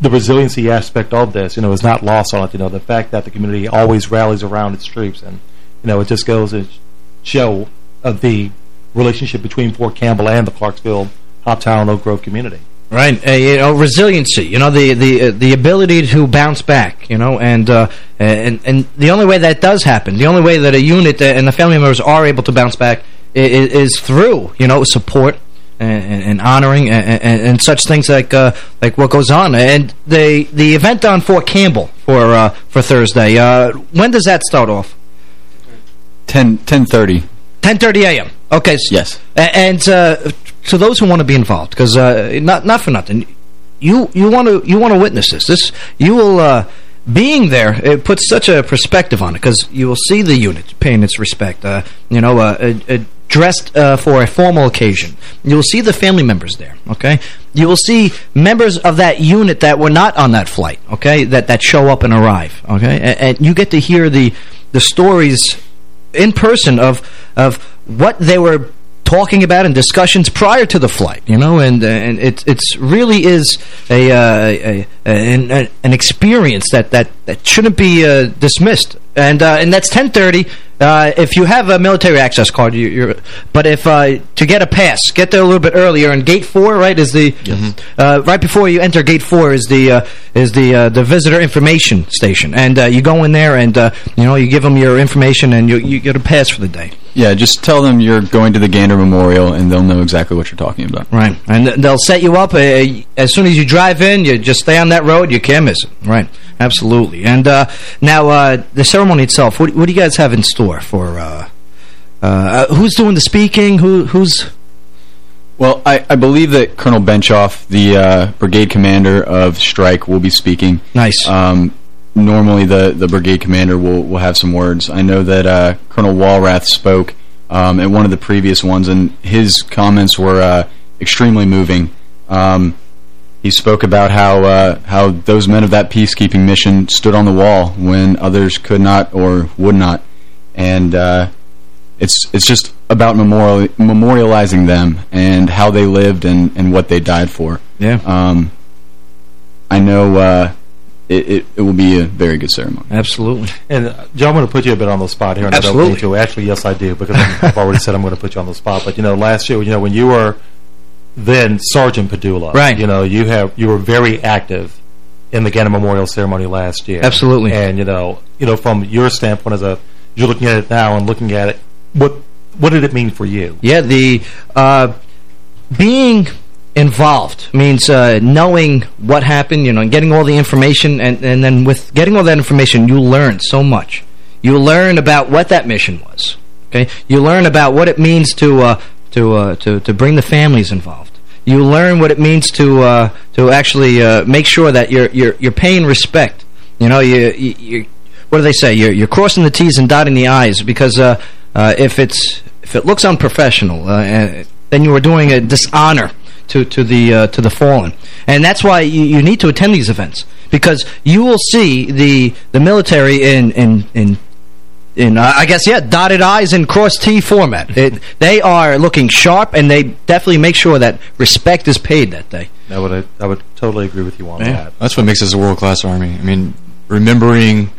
the resiliency aspect of this, you know, is not lost on it. You know, the fact that the community always rallies around its troops. And, you know, it just goes to show uh, the relationship between Fort Campbell and the Clarksville Hoptown Oak Grove community. Right, uh, you know, resiliency. You know, the the uh, the ability to bounce back. You know, and uh, and and the only way that does happen, the only way that a unit and the family members are able to bounce back is, is through you know support and, and honoring and, and, and, such things like uh, like what goes on. And the the event on Fort Campbell for uh, for Thursday. Uh, when does that start off? 10 10:30. 10:30 a.m. Okay. Yes. And to those who want to be involved, because uh, not not for nothing, you you want to you want to witness this. This you will. Uh, being there, it puts such a perspective on it because you will see the unit paying its respect. Uh, you know, uh, uh, dressed uh, for a formal occasion. You will see the family members there, okay? You will see members of that unit that were not on that flight, okay, that, that show up and arrive, okay? And, and you get to hear the the stories in person of of what they were talking about and discussions prior to the flight, you know, and and it it's really is a, uh, a, a an, an experience that that that shouldn't be uh, dismissed. And uh, and that's 10:30 uh, if you have a military access card, you, are but if uh, to get a pass, get there a little bit earlier. And gate four, right, is the yes. uh, right before you enter gate four is the uh, is the uh, the visitor information station, and uh, you go in there and you know you give them your information and you you get a pass for the day. Yeah, just tell them you're going to the Gander Memorial, and they'll know exactly what you're talking about. Right, and they'll set you up as soon as you drive in. You just stay on that road. You can't miss it. Right, absolutely. And now the ceremony itself. What, what do you guys have in store? Store for uh, uh, who's doing the speaking? Who who's well, I, I believe that Colonel Benchoff, the uh, brigade commander of Strike, will be speaking. Nice. Um, normally, the, the brigade commander will, will have some words. I know that uh, Colonel Walrath spoke um, at one of the previous ones, and his comments were uh, extremely moving. Um, he spoke about how uh, how those men of that peacekeeping mission stood on the wall when others could not or would not and uh, it's it's just about memorial memorializing them and how they lived and and what they died for. Yeah. Um, I know uh, it, it, it will be a very good ceremony. Absolutely. And uh, Joe, I'm going to put you a bit on the spot here. And Absolutely. I don't Actually, yes, I do because I've already said I'm going to put you on the spot. But you know, last year, you know, when you were then Sergeant Padula, right? You know, you have you were very active in the Gander Memorial ceremony last year. Absolutely. And you know, you know, from your standpoint as a you're looking at it now and looking at it, what what did it mean for you? Yeah, the uh, being involved means uh, knowing what happened, you know, and getting all the information, and, and then with getting all that information, you learn so much. You learn about what that mission was. Okay, you learn about what it means to uh, to uh, to to bring the families involved. You learn what it means to uh, to actually uh, make sure that you're you're you're paying respect. You know, you you what do they say? You're, you're crossing the T's and dotting the I's because uh, uh, if it's if it looks unprofessional, uh, then you are doing a dishonor to to the uh, to the fallen, and that's why you, you need to attend these events because you will see the the military in in in in uh, I guess yeah dotted I's and cross T format. It, they are looking sharp, and they definitely make sure that respect is paid that day. I would I would totally agree with you on yeah. that. That's what makes us a world class army. I mean, remembering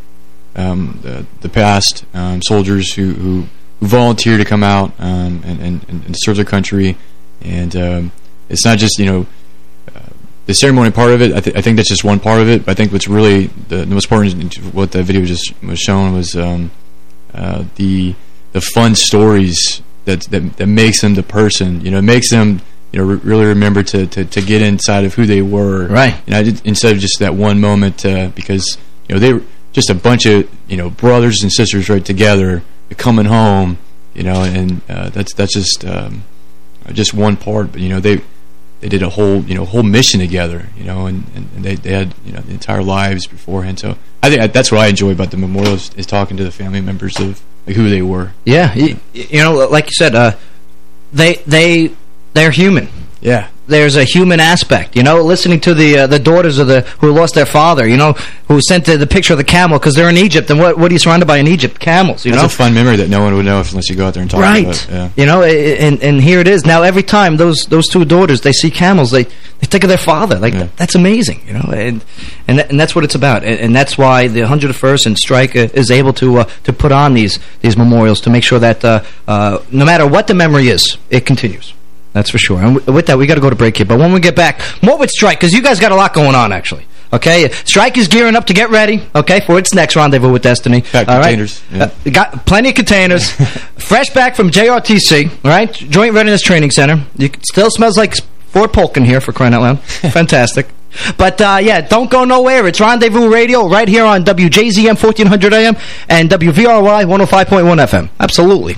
um, the, the past um, soldiers who, who volunteer to come out um, and, and, and, serve their country. And um, it's not just, you know, uh, the ceremony part of it. I, th I, think that's just one part of it. But I think what's really the, the most important, what that video just was showing was um, uh, the the fun stories that, that that makes them the person. You know, it makes them you know, re really remember to, to, to get inside of who they were. Right. You know, instead of just that one moment, uh, because, you know, they were just a bunch of, you know, brothers and sisters right together coming home, you know, and uh, that's that's just um, just one part. But, you know, they they did a whole, you know, whole mission together, you know, and, and they, they had, you know, the entire lives beforehand. So I think that's what I enjoy about the memorials is talking to the family members of like, who they were. Yeah, you, you know, like you said, uh, they they they're human. Yeah. There's a human aspect, you know, listening to the uh, the daughters of the who lost their father, you know, who sent the, the picture of the camel because they're in Egypt, and what what are you surrounded by in Egypt? Camels, you That's know. a fun memory that no one would know unless you go out there and talk right. about it. Yeah. You know, and and here it is. Now every time those those two daughters they see camels, they they think of their father. Like that's amazing, you know, and and and that's what it's about, and, and that's why the 101st and Strike uh, is able to uh, to put on these these memorials to make sure that uh, uh, no matter what the memory is, it continues. That's for sure. And with that, we got to go to break here. But when we get back, more with Strike, because you guys got a lot going on, actually. Okay, Strike is gearing up to get ready, okay, for its next rendezvous with Destiny. Packed all right? containers, yeah. Uh, got plenty of containers. Fresh back from JRTC, all right? Joint Readiness Training Center. You, still smells like Fort Polk in here, for crying out loud. Fantastic. But, uh, yeah, don't go nowhere. It's Rendezvous Radio right here on WJZM 1400 AM and WVRY 105.1 FM. Absolutely.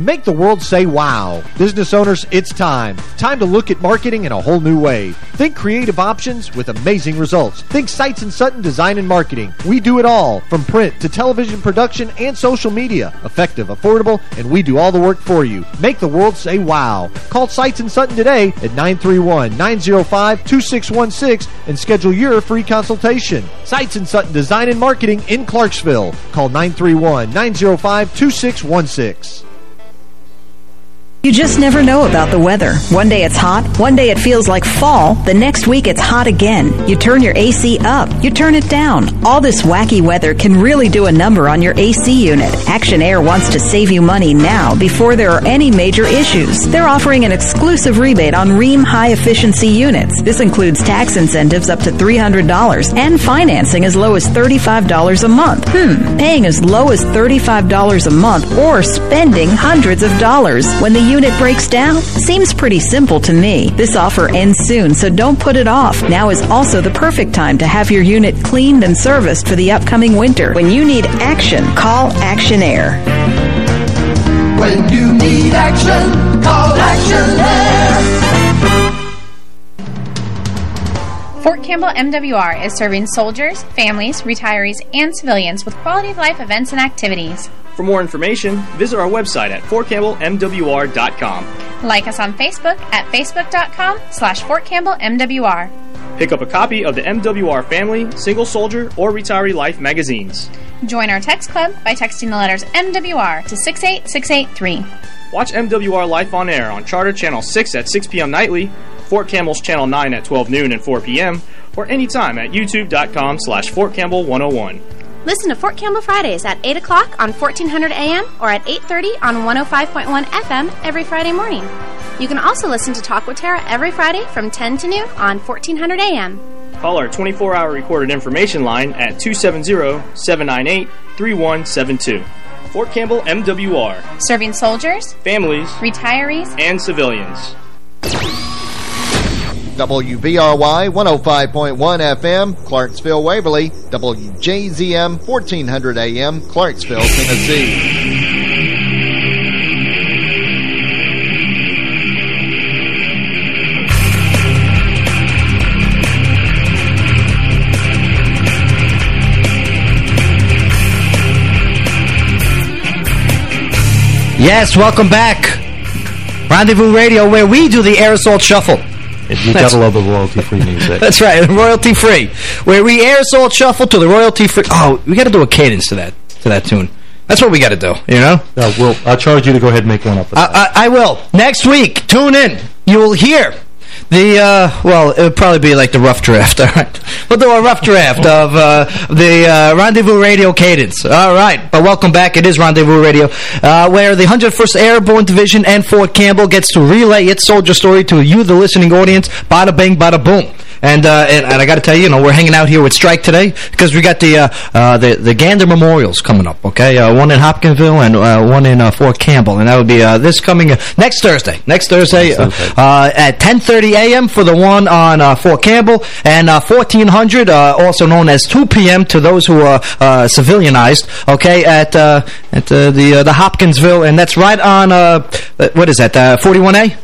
Make the world say wow. Business owners, it's time. Time to look at marketing in a whole new way. Think creative options with amazing results. Think Sights and Sutton Design and Marketing. We do it all, from print to television production and social media. Effective, affordable, and we do all the work for you. Make the world say wow. Call Sights and Sutton today at 931-905-2616 and schedule your free consultation. Sights and Sutton Design and Marketing in Clarksville. Call 931-905-2616. You just never know about the weather. One day it's hot, one day it feels like fall, the next week it's hot again. You turn your AC up, you turn it down. All this wacky weather can really do a number on your AC unit. Action Air wants to save you money now before there are any major issues. They're offering an exclusive rebate on Rheem high efficiency units. This includes tax incentives up to $300 and financing as low as $35 a month. Hmm, paying as low as $35 a month or spending hundreds of dollars when the unit breaks down? Seems pretty simple to me. This offer ends soon, so don't put it off. Now is also the perfect time to have your unit cleaned and serviced for the upcoming winter. When you need action, call Action Air. When you need action, call Action Air. Fort Campbell MWR is serving soldiers, families, retirees, and civilians with quality of life events and activities. For more information, visit our website at fortcampbellmwr.com. Like us on Facebook at facebook.com slash fortcampbellmwr. Pick up a copy of the MWR Family, Single Soldier, or Retiree Life magazines. Join our text club by texting the letters MWR to 68683. Watch MWR Life on air on Charter Channel 6 at 6 p.m. nightly, Fort Campbell's Channel 9 at 12 noon and 4 p.m., or anytime at youtube.com slash fortcampbell101. Listen to Fort Campbell Fridays at 8 o'clock on 1400 AM or at 8.30 on 105.1 FM every Friday morning. You can also listen to Talk with Tara every Friday from 10 to noon on 1400 AM. Call our 24-hour recorded information line at 270-798-3172. Fort Campbell MWR. Serving soldiers, families, retirees, and civilians. WVRY 105.1 FM, Clarksville, Waverly, WJZM 1400 AM, Clarksville, Tennessee. Yes, welcome back. Rendezvous Radio, where we do the aerosol shuffle. You gotta love the royalty-free music. That's right, royalty free. Where we aerosol shuffle to the royalty free. Oh, we got to do a cadence to that to that tune. That's what we got to do. You know. Well, I'll charge you to go ahead and make one up. I, I, I will next week. Tune in. You will hear the uh, well. It would probably be like the rough draft. All right, we'll do a rough draft of uh, the uh, Rendezvous Radio cadence. All right, but welcome back. It is Rendezvous Radio, uh, where the 101st Airborne Division and Fort Campbell gets to relay its soldier story to you, the listening audience. Bada bing, bada boom. And, uh, and, and I got to tell you, you know, we're hanging out here with Strike today because we got the uh, uh, the the Gander Memorials coming up. Okay, uh, one in Hopkinsville and uh, one in uh, Fort Campbell, and that would be uh, this coming uh, next Thursday. Next Thursday uh, uh, at 10:30 a.m. for the one on uh, Fort Campbell, and uh, 1400, uh, also known as 2 p.m. to those who are uh, civilianized. Okay, at uh, at uh, the uh, the Hopkinsville, and that's right on uh, what is that? Uh, 41A.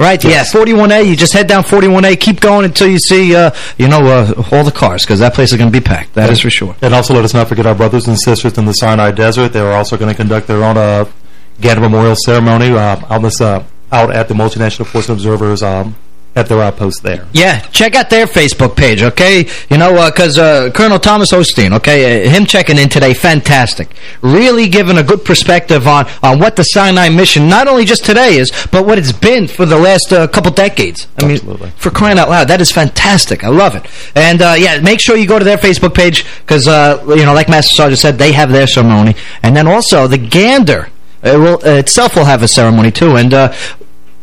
Right, yeah, 41A. You just head down 41A, keep going until you see, uh, you know, uh, all the cars, because that place is going to be packed. That is for sure. And also let us not forget our brothers and sisters in the Sinai Desert. They're also going to conduct their own uh, Gander Memorial Ceremony uh, out, this, uh, out at the Multinational Force Observers um, at their outpost there. Yeah, check out their Facebook page, okay? You know, because uh, Colonel Thomas Osteen, okay, uh, him checking in today, fantastic. Really giving a good perspective on, on what the Sinai mission, not only just today is, but what it's been for the last uh, couple decades. I mean, for crying out loud, that is fantastic. I love it. And, uh, yeah, make sure you go to their Facebook page, because, uh, you know, like Master Sergeant said, they have their ceremony. And then also, the Gander it will, uh, itself will have a ceremony, too. And, uh,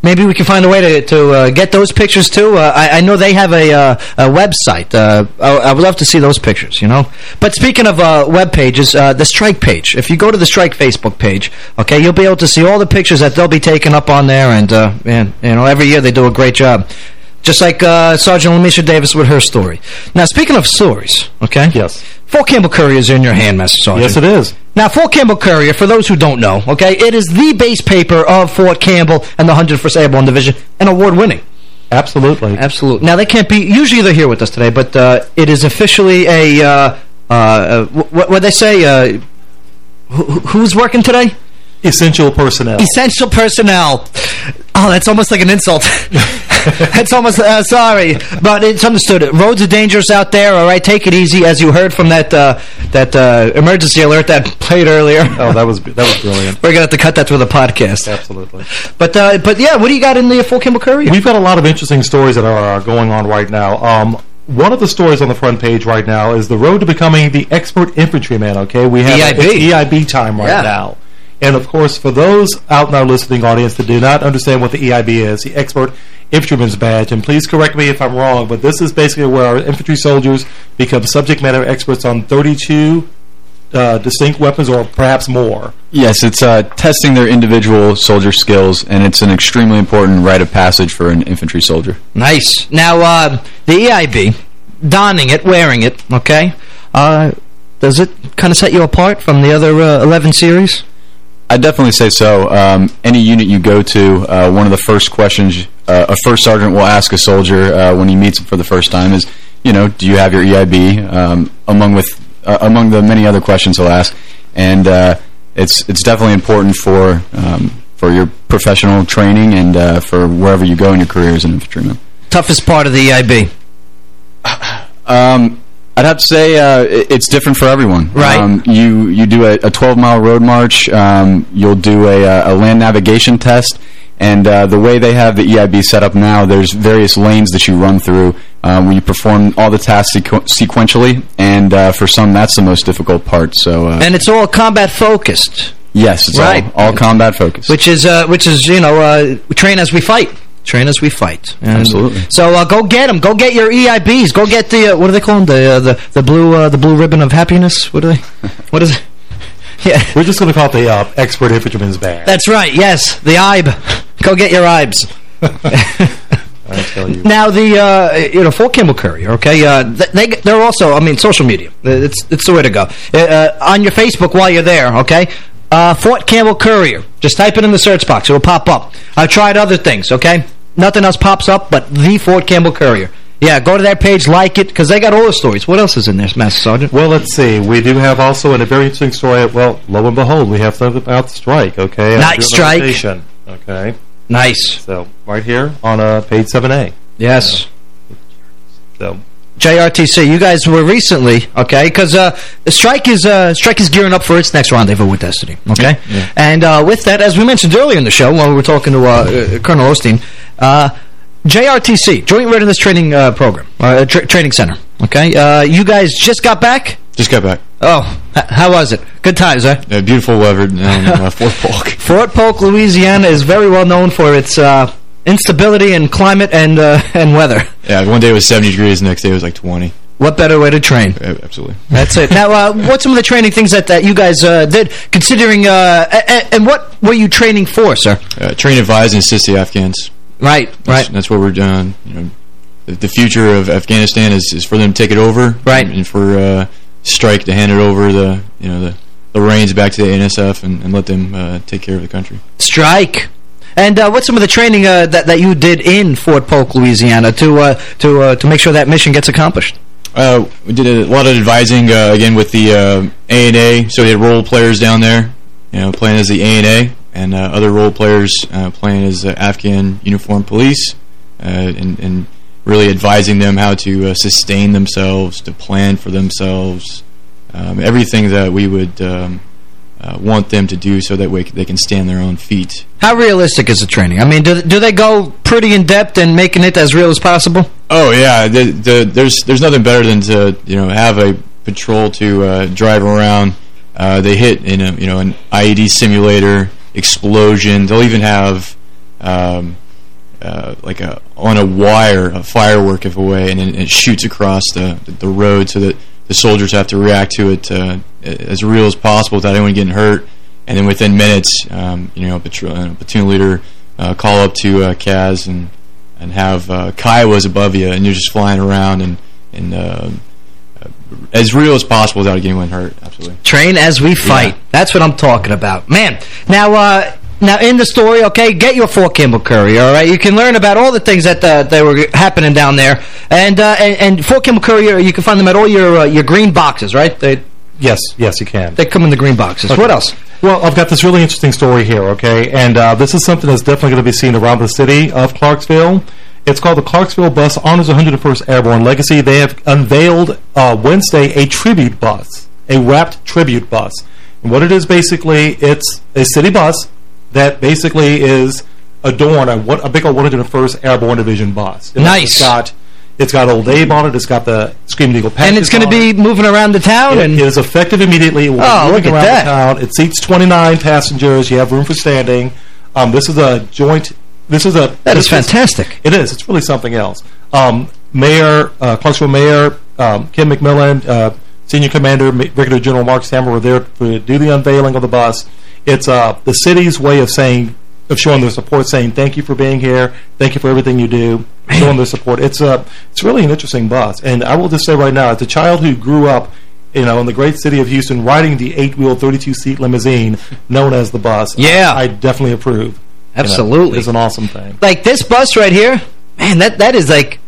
Maybe we can find a way to, to uh, get those pictures, too. Uh, I, I know they have a, uh, a website. Uh, I, I would love to see those pictures, you know. But speaking of uh, web pages, uh, the Strike page. If you go to the Strike Facebook page, okay, you'll be able to see all the pictures that they'll be taking up on there. And, and you know, every year they do a great job. Just like Sergeant Lamisha Davis with her story. Now, speaking of stories, okay? Yes. Fort Campbell Courier is in your hand, Master Sergeant. Yes, it is. Now, Fort Campbell Courier, for those who don't know, okay, it is the base paper of Fort Campbell and the 101st Airborne Division, and award-winning. Absolutely. Absolutely. Now, they can't be, usually they're here with us today, but uh, it is officially a, uh, uh, what what they say, uh, who, who's working today? Essential personnel. Essential personnel. Oh, that's almost like an insult. that's almost, uh, sorry, but it's understood. Roads are dangerous out there, all right? Take it easy, as you heard from that uh, that uh, emergency alert that played earlier. Oh, that was that was brilliant. We're going to have to cut that through the podcast. Absolutely. But, uh, but yeah, what do you got in the Fort Campbell Courier? We've got a lot of interesting stories that are going on right now. Um, one of the stories on the front page right now is the road to becoming the expert infantryman, okay? We have EIB. EIB time right Yeah. now. And, of course, for those out in our listening audience that do not understand what the EIB is, the Expert Infantryman's Badge, and please correct me if I'm wrong, but this is basically where our infantry soldiers become subject matter experts on 32 uh, distinct weapons or perhaps more. Yes, it's uh, testing their individual soldier skills, and it's an extremely important rite of passage for an infantry soldier. Nice. Now, uh, the EIB, donning it, wearing it, okay, uh, does it kind of set you apart from the other uh, 11 series? I definitely say so. Um, any unit you go to, uh, one of the first questions uh, a first sergeant will ask a soldier uh, when he meets him for the first time is, you know, do you have your EIB? Um, among with uh, among the many other questions he'll ask, and uh, it's it's definitely important for um, for your professional training and uh, for wherever you go in your career as an infantryman. Toughest part of the EIB? Um, I'd have to say uh, it's different for everyone. Right. Um, you you do a 12 mile road march. Um, you'll do a, uh, a land navigation test, and uh, the way they have the EIB set up now, there's various lanes that you run through um, where you perform all the tasks sequ sequentially, and uh, for some that's the most difficult part. So uh, And it's all combat focused. yes, it's Right. all, all combat focused. Which is, uh, which is you know, uh, train as we fight. Train as we fight. And Absolutely. So uh, go get them. Go get your EIBs. Go get the uh, what do they call them? The uh, the the blue uh, the blue ribbon of happiness. What do they? What is it? Yeah. We're just going to call it the uh, Expert Infantryman's Badge. That's right. Yes, the IBE. Go get your IBs. I tell you. Now the uh, you know Fort Campbell Courier, okay? Uh, they they're also I mean social media. It's it's the way to go. On your Facebook while you're there, okay? Uh, Fort Campbell Courier. Just type it in the search box; it'll pop up. I've tried other things, okay? Nothing else pops up, but the Fort Campbell Courier. Yeah, go to that page, like it, because they got all the stories. What else is in there, Master Sergeant? Well, let's see. We do have also in a very interesting story. Well, lo and behold, we have something about the strike. Okay, Night strike. Okay. Nice. So right here on uh, page seven A. Yes. So JRTC, you guys were recently, okay, because uh, strike is uh, strike is gearing up for its next rendezvous with Destiny, okay? And uh, with that, as we mentioned earlier in the show while we were talking to uh, uh, Colonel Osteen, uh, JRTC, Joint Readiness Training uh, Program, uh, tra Training Center, okay? Uh, you guys just got back? Just got back. Oh, how was it? Good times, eh? Uh, beautiful weather in uh, Fort Polk. Fort Polk, Louisiana is very well known for its uh, instability in climate and uh, and weather. Yeah, one day it was 70 degrees, the next day it was like 20. What better way to train? absolutely. That's it. Now, uh, what's some of the training things that, that you guys uh, did, considering, uh, and, and what were you training for, sir? Uh, train, advise, and assist the Afghans. Right, That's, right. That's what we're doing. You know, the, the future of Afghanistan is, is for them to take it over. Right. And, for uh, Strike to hand it over the, you know, the, the reins back to the NSF and, and let them uh, take care of the country. Strike. And uh, what's some of the training uh, that, that you did in Fort Polk, Louisiana, to uh, to uh, to make sure that mission gets accomplished? Uh, we did a lot of advising, uh, again, with the uh, ANA. So we had role players down there, you know, playing as the ANA, and uh, other role players playing as Afghan uniformed police, and, and really advising them how to sustain themselves, to plan for themselves, um, everything that we would um, uh, want them to do so that way they can stand their own feet. How realistic is the training? I mean, do, do they go pretty in-depth and making it as real as possible? Oh yeah, the, the, there's there's nothing better than to you know have a patrol to uh, drive around. Uh, they hit in a you know an IED simulator explosion. They'll even have um, uh, like a on a wire a firework of a way, and then it shoots across the the road so that the soldiers have to react to it uh, as real as possible without anyone getting hurt. And then within minutes, um, you know, patrol, uh, platoon leader uh, call up to uh, Kaz and and have uh, Kiowas above you, and you're just flying around and and uh, uh, as real as possible without getting anyone hurt. Absolutely. Train as we fight. That's what I'm talking about. Man, now, uh, now in the story, okay, get your Fort Campbell Courier, all right? You can learn about all the things that uh, that were happening down there. And, uh, and and Fort Campbell Courier, you can find them at all your uh, your green boxes, right? They Yes, yes, you can. they come in the green boxes. Okay. What else? Well, I've got this really interesting story here, okay? And uh, this is something that's definitely going to be seen around the city of Clarksville. It's called the Clarksville Bus Honors 101st Airborne Legacy. They have unveiled uh, Wednesday a tribute bus, a wrapped tribute bus. And what it is basically, it's a city bus that basically is adorned a, what- a big old 101st Airborne Division bus. And Nice. It's got, it's got Old Abe on it. It's got the Screaming Eagle And it's going to be moving around the town? it and is effective immediately. It will Oh, look at around that. the town. It seats 29 passengers. You have room for standing. Um, this is a joint. This is a. That is fantastic. It is. It's really something else. Um, Mayor, uh, Clarksville Mayor um, Kim McMillan, uh, Senior Commander Brigadier General Mark Stammer were there to do the unveiling of the bus. It's uh, the city's way of saying, of showing their support, saying thank you for being here, thank you for everything you do, showing their support. It's uh, it's really an interesting bus, and I will just say right now, as a child who grew up, you know, in the great city of Houston, riding the eight-wheel, 32-seat limousine known as the bus, Yeah. I, I definitely approve. You know, Absolutely. it's an awesome thing. Like this bus right here, man, that that is like,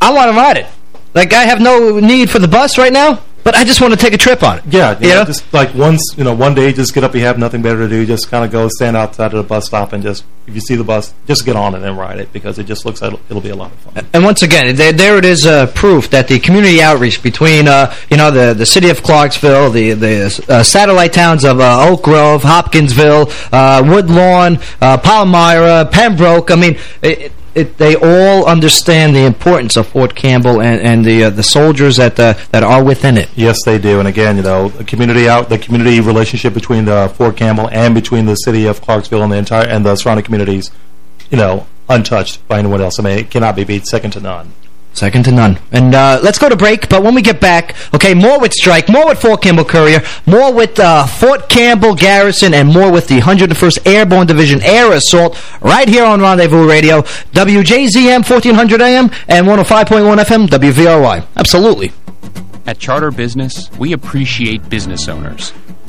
I want to ride it. Like I have no need for the bus right now, but I just want to take a trip on it. Yeah, you You know, know? just like once, you know, one day, just get up. You have nothing better to do. Just kind of go stand outside of the bus stop and just, if you see the bus, just get on it and ride it because it just looks like it'll, it'll be a lot of fun. And once again, there, there it is uh, proof that the community outreach between, uh, you know, the, the city of Clarksville, the the uh, satellite towns of uh, Oak Grove, Hopkinsville, uh, Woodlawn, uh, Palmyra, Pembroke. I mean, it, it, they all understand the importance of Fort Campbell and, and the uh, the soldiers that uh, that are within it. Yes, they do. And again, you know, the community out, the community relationship between the Fort Campbell and between the city of Clarksville and the entire and the surrounding communities, you know, untouched by anyone else. I mean, it cannot be beat, second to none. Second to none. And uh, let's go to break, but when we get back, okay, more with Strike, more with Fort Campbell Courier, more with uh, Fort Campbell Garrison, and more with the 101st Airborne Division Air Assault right here on Rendezvous Radio, WJZM 1400 AM and 105.1 FM WVRY. Absolutely. At Charter Business, we appreciate business owners.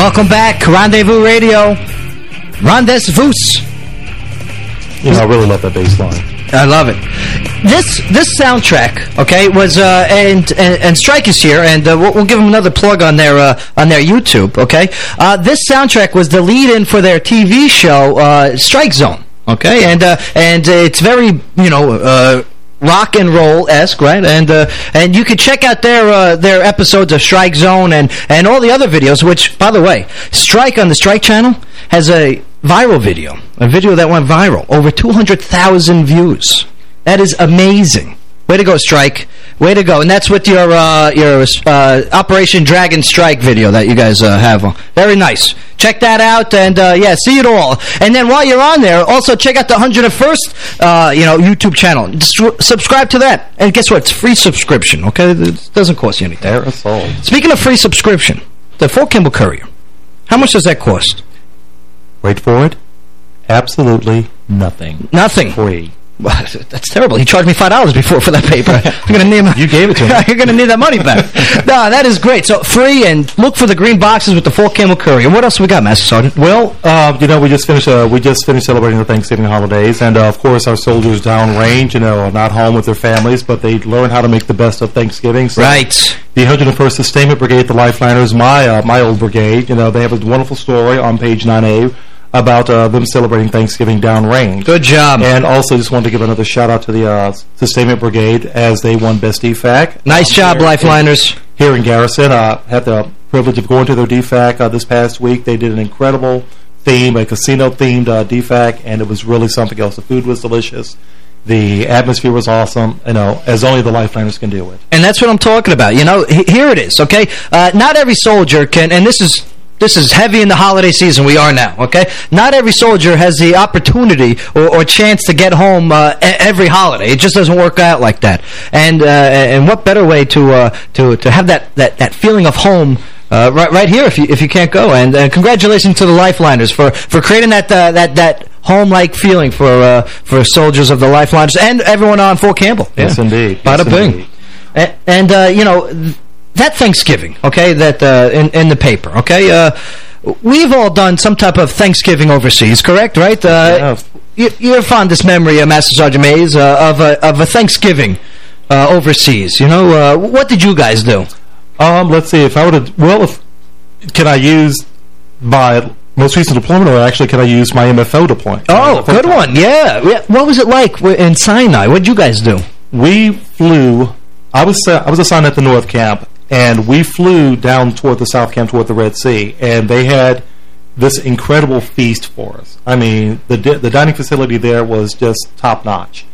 Welcome back, Rendezvous Radio. Rendezvous. You know, I really love that bass line. I love it. This this soundtrack, okay, was uh, and, and and Strike is here, and uh, we'll, we'll give them another plug on their uh, on their YouTube, okay. Uh, this soundtrack was the lead-in for their TV show uh, Strike Zone, okay, and uh, and it's very you know. Rock and roll esque, right? And uh, and you can check out their uh, their episodes of Strike Zone and and all the other videos. Which, by the way, Strike on the Strike channel has a viral video, a video that went viral, over 200,000 views. That is amazing. Way to go, Strike. Way to go. And that's with your uh, your uh, Operation Dragon Strike video that you guys uh, have. Very nice. Check that out, and uh, yeah, see it all. And then while you're on there, also check out the 101st uh, you know, YouTube channel. Just subscribe to that. And guess what? It's free subscription, okay? It doesn't cost you anything. Speaking of free subscription, the Fort Campbell Courier How much does that cost? Wait for it. Absolutely nothing. Nothing. Free. That's terrible. He charged me five dollars before for that paper. I'm gonna need my, You gave it to him. You're gonna need that money back. no, that is great. So free and look for the green boxes with the Fort Campbell Courier. What else we got, Master Sergeant? Well, uh, you know, we just finished. Uh, we just finished celebrating the Thanksgiving holidays, and uh, of course, our soldiers downrange, you know, are not home with their families, but they learn how to make the best of Thanksgiving. So Right. The 101st Sustainment Brigade, the Lifeliners, my uh, my old brigade, you know, they have a wonderful story on page 9A about uh, them celebrating Thanksgiving downrange. Good job. And also, just wanted to give another shout out to the uh, Sustainment Brigade as they won Best DFAC. Nice job, here- Lifeliners. Here in Garrison, uh, had the privilege of going to their DFAC uh, this past week. They did an incredible theme, a casino-themed uh, DFAC, and it was really something else. The food was delicious. The atmosphere was awesome, you know, as only the Lifeliners can deal with. And that's what I'm talking about. You know, he- here it is, okay? Uh, not every soldier can, and this is this is heavy in the holiday season we are now, okay? Not every soldier has the opportunity or, or chance to get home uh, every holiday. It just doesn't work out like that. And uh, and what better way to uh, to to have that that that feeling of home uh, right right here if you if you can't go. And uh, congratulations to the Lifeliners for for creating that uh, that that home-like feeling for uh, for soldiers of the Lifeliners and everyone on Fort Campbell. Yes, Yeah. indeed. Bada Yes, bing. indeed. And, and uh, you know, that Thanksgiving, okay, that uh, in, in the paper, okay, uh, we've all done some type of Thanksgiving overseas, correct, right? Uh, you, your fondest memory, uh, Master Sergeant Mays, uh, of, a, of a Thanksgiving uh, overseas, you know, uh, what did you guys do? Um, let's see, if I were to, well, if, can I use my most recent deployment, or actually can I use my MFO deployment? Oh, good one, yeah. yeah. What was it like in Sinai? What did you guys do? We flew, I was I was assigned at the North Camp, and we flew down toward the South Camp, toward the Red Sea, and they had this incredible feast for us. I mean, the di the dining facility there was just top notch,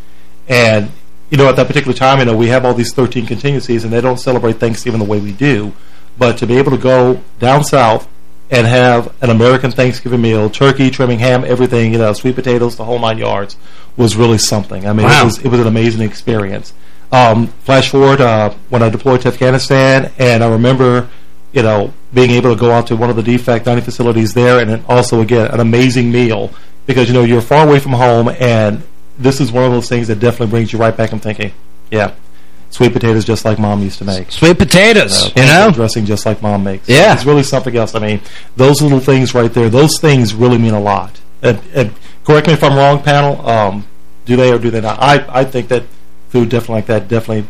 and you know at that particular time, you know we have all these 13 contingencies, and they don't celebrate Thanksgiving the way we do, but to be able to go down south and have an American Thanksgiving meal, turkey, trimming, ham, everything, you know, sweet potatoes, the whole nine yards, was really something. I mean, Wow. it was it was an amazing experience. Um, flash forward uh, when I deployed to Afghanistan, and I remember, you know, being able to go out to one of the DFAC dining facilities there, and then also again an amazing meal because you know you're far away from home, and this is one of those things that definitely brings you right back and thinking, yeah, sweet potatoes just like mom used to make. Sweet potatoes, Uh, you know? dressing just like mom makes. Yeah. it's really something else. I mean, those little things right there, those things really mean a lot. And, and correct me if I'm wrong, panel. Um, do they or do they not? I I think that food definitely like that definitely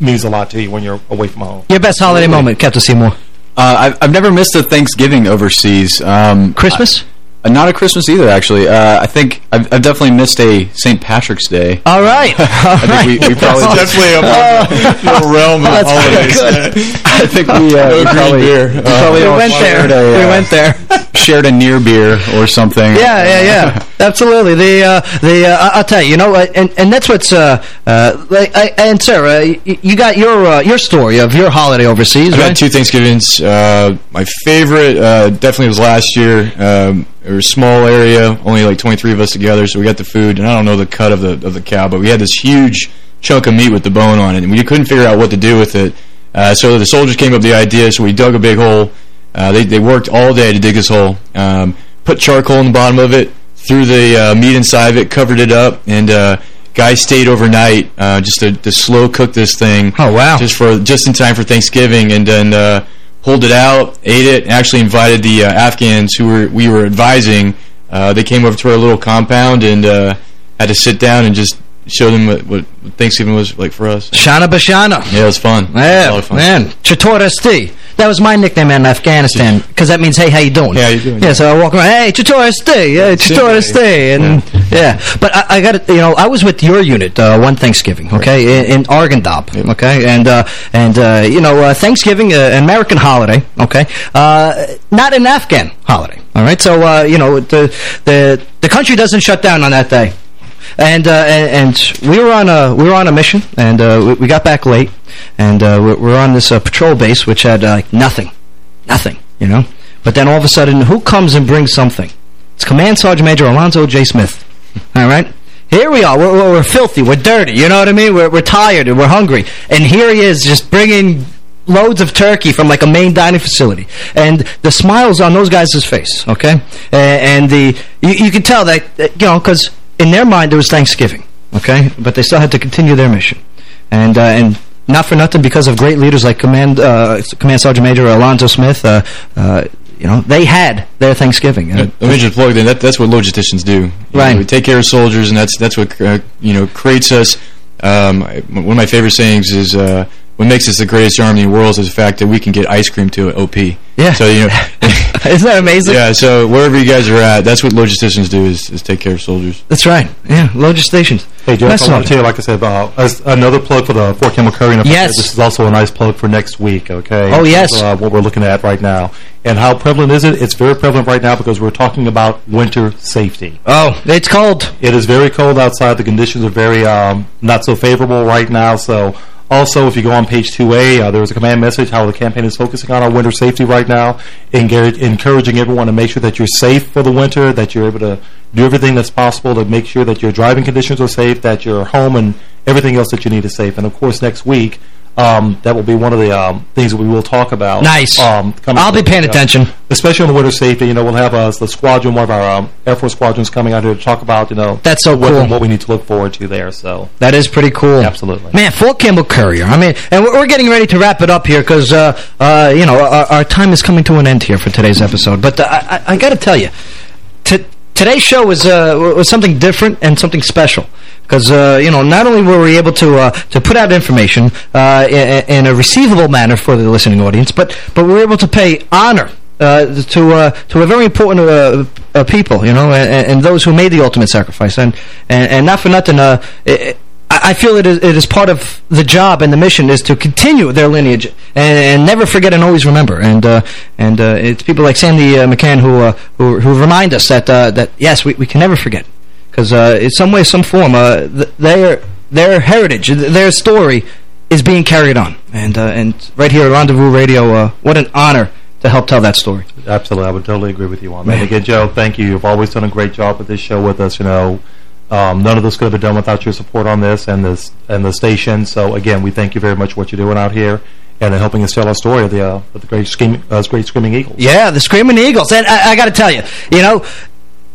means a lot to you when you're away from home. Your best holiday moment, Captain Seymour. Uh, I've, I've never missed a Thanksgiving overseas. Um, Christmas? I, not a Christmas either, actually. Uh, I think I've, I've definitely missed a St. Patrick's Day. All right. I think we, we probably That's definitely a your realm of That's holidays. good. I think we, uh, No we green probably, beer. we Uh, probably we all went there. A, we uh, went there. shared a near beer or something. Yeah, yeah, yeah. Absolutely. The uh, the uh, I- I'll tell you, you know, uh, and and that's what's uh, uh like, I, and Sarah, you, you got your uh, your story of your holiday overseas, I've right? had two Thanksgivings. Uh, my favorite uh, definitely was last year. Um, it was a small area, only like 23 of us together, so we got the food. And I don't know the cut of the of the cow, but we had this huge chunk of meat with the bone on it, and we couldn't figure out what to do with it. Uh, so the soldiers came up with the idea, so we dug a big hole. Uh, they, they worked all day to dig this hole. Um, put charcoal in the bottom of it, threw the uh, meat inside of it, covered it up, and uh, guys stayed overnight uh, just to, to slow cook this thing. Oh wow! Just for just in time for Thanksgiving, and then uh, pulled it out, ate it, actually invited the uh, Afghans who were we were advising. Uh, they came over to our little compound and uh, had to sit down and just show them what, what Thanksgiving was like for us. Shana Bashana. Yeah, it was fun. It was a lot Yeah, of fun. man. Chatorasti. That was my nickname in Afghanistan because that means, hey, how you doing? Yeah, you doing? Yeah, so I walk around, hey, Chatorasti, yeah, Chatorasti. And, yeah. But I, I got it, you know, I was with your unit uh, one Thanksgiving, okay, in, in Arghandab, okay? And, uh, and uh, you know, uh, Thanksgiving, uh, an American holiday, okay? Uh, not an Afghan holiday, all right? So, uh, you know, the, the, the country doesn't shut down on that day. And, uh, and and we were on a we were on a mission, and uh, we, we got back late, and uh, we we're on this uh, patrol base which had uh, nothing, nothing, you know. But then all of a sudden, who comes and brings something? It's Command Sergeant Major Alonzo J. Smith. All right, here we are. We're, we're, we're filthy. We're dirty. You know what I mean? We're we're tired and we're hungry. And here he is, just bringing loads of turkey from like a main dining facility. And the smiles on those guys' face, okay? Uh, and the you, you can tell that, you know, because in their mind it was Thanksgiving, okay? But they still had to continue their mission. And, uh, and not for nothing, because of great leaders like Command uh, Command Sergeant Major Alonzo Smith, uh, uh, you know, they had their Thanksgiving. Uh, Let me just plug in. That, that's what logisticians do. You Right. know, we take care of soldiers, and that's that's what uh, you know creates us. Um, one of my favorite sayings is, uh, "What makes us the greatest army in the world is the fact that we can get ice cream to OP." Yeah. So you know, isn't that amazing? Yeah. So wherever you guys are at, that's what logisticians do is, is take care of soldiers. That's right. Yeah, logistations. Hey, Jeff, That's I want to tell you, like I said, uh, as another plug for the Fort Campbell Courier. and if I Yes. This is also a nice plug for next week, okay? Oh, yes. is, uh, what we're looking at right now. And how prevalent is it? It's very prevalent right now because we're talking about winter safety. Oh, it's cold. It is very cold outside. The conditions are very um, not so favorable right now. So also, if you go on page 2A, uh, there was a command message how the campaign is focusing on our winter safety right now, encouraging everyone to make sure that you're safe for the winter, that you're able to do everything that's possible to make sure that your driving conditions are safe, that your home and everything else that you need is safe. And of course, next week, um, that will be one of the um, things that we will talk about. Nice. Um, coming I'll be paying you know, attention. especially on the winter safety. You know, we'll have uh, the squadron, one of our um, Air Force squadrons, coming out here to talk about you know That's so what, cool. what we need to look forward to there. So That is pretty cool. Absolutely. Man, Fort Campbell Courier. I mean, and we're, getting ready to wrap it up here because, uh, uh, you know, our, our time is coming to an end here for today's episode. But uh, I, I, I got to tell you, today's show was uh, was something different and something special. Because, uh, you know, not only were we able to uh, to put out information uh, in, in a receivable manner for the listening audience, but but we were able to pay honor uh, to uh, to a very important people, you know, and, and those who made the ultimate sacrifice, and and, and not for nothing. I I feel it is, it is part of the job and the mission is to continue their lineage and, and never forget and always remember. And uh, and uh, it's people like Sandy uh, McCann who, uh, who who remind us that uh, that yes, we we can never forget because uh, in some way, some form, uh, th their their heritage, th- their story is being carried on. And uh, and right here at Rendezvous Radio, uh, what an honor to help tell that story. Absolutely, I would totally agree with you on that. Again, Joe, thank you. You've always done a great job with this show with us. You know, um, none of this could have been done without your support on this and this and the station. So again, we thank you very much for what you're doing out here and in helping us tell our story of the uh, of the great screaming, uh, great screaming eagles. Yeah, the Screaming Eagles. And I, I got to tell you, you know,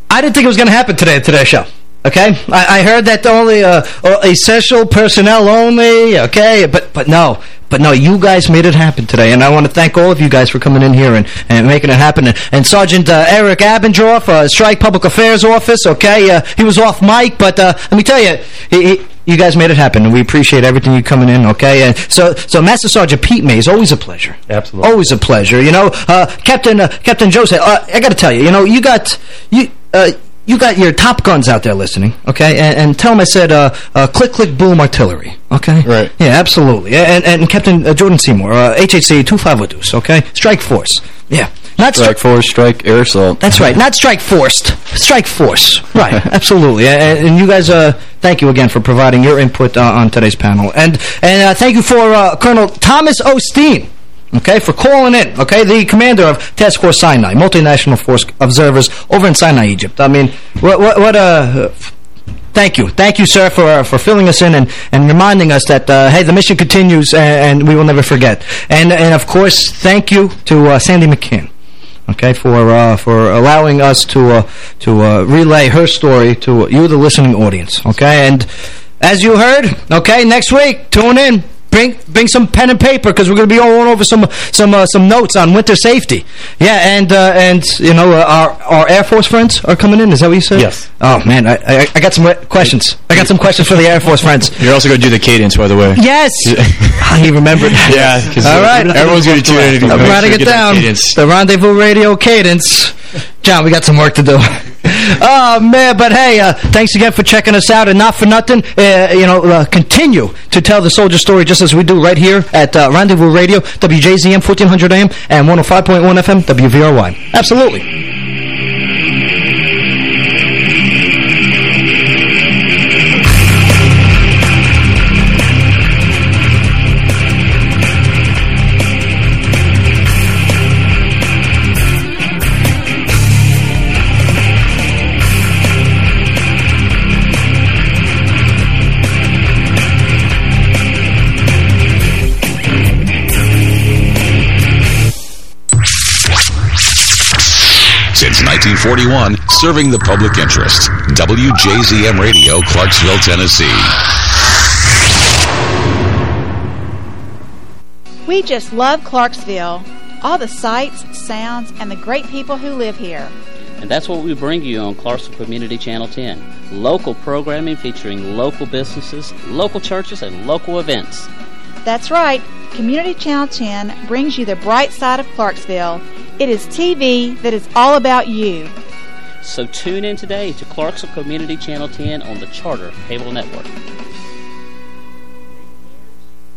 I didn't think it was going to happen today today's show. Okay, I, I heard that only uh, uh, essential personnel only. Okay, but but no, but no, you guys made it happen today, and I want to thank all of you guys for coming in here and, and making it happen. And, and Sergeant uh, Eric Abendroff, uh, Strike Public Affairs Office. Okay, uh, he was off mic, but uh, let me tell you, he, he, you guys made it happen, and we appreciate everything you coming in. Okay, and so so Master Sergeant Pete Mays, always a pleasure. Absolutely. Always a pleasure. You know, uh, Captain uh, Captain Joe said, uh, I got to tell you, you know, you got you uh, you got your top guns out there listening, okay? And, and tell them I said, uh, uh, click click boom artillery, okay? Right. Yeah, absolutely. And and Captain uh, Jordan Seymour, uh, HHC two Deuce, okay? Strike Force, yeah. Not Strike force, strike air assault. that's right. Not strike forced. Strike force. Right. Absolutely. And, and you guys, uh, thank you again for providing your input uh, on today's panel. And and uh, thank you for uh, Colonel Thomas Osteen. Okay, for calling in. Okay, the commander of Task Force Sinai, multinational force observers over in Sinai, Egypt. I mean, what what, what uh, Thank you. Thank you, sir, for uh, for filling us in and, and reminding us that, uh, hey, the mission continues and, and we will never forget. And, and of course, thank you to uh, Sandy McCann okay, for uh, for allowing us to to relay her story to you, the listening audience. Okay, and as you heard, okay, next week, tune in. Bring bring some pen and paper because we're going to be going over some some uh, some notes on winter safety. Yeah, and uh, and you know uh, our our Air Force friends are coming in. Is that what you said? Yes. Oh man, I I, I got some questions. I got some questions for the Air Force friends. You're also going to do the cadence, by the way. Yes, he remembered. yeah. All right. everyone's going to tune in. I'm writing it down. The Rendezvous Radio Cadence. John, we got some work to do. oh, man, but hey, uh, thanks again for checking us out. And not for nothing, uh, you know, uh, continue to tell the soldier story just as we do right here at uh, Rendezvous Radio, WJZM 1400 AM and 105.1 FM, WVRY. Absolutely. 1941, serving the public interest. WJZM Radio, Clarksville, Tennessee. We just love Clarksville, all the sights, sounds, and the great people who live here. And that's what we bring you on Clarksville Community Channel 10. Local programming featuring local businesses, local churches, and local events. That's right. Community Channel 10 brings you the bright side of Clarksville. It is TV that is all about you. So tune in today to Clarksville Community Channel 10 on the Charter Cable Network.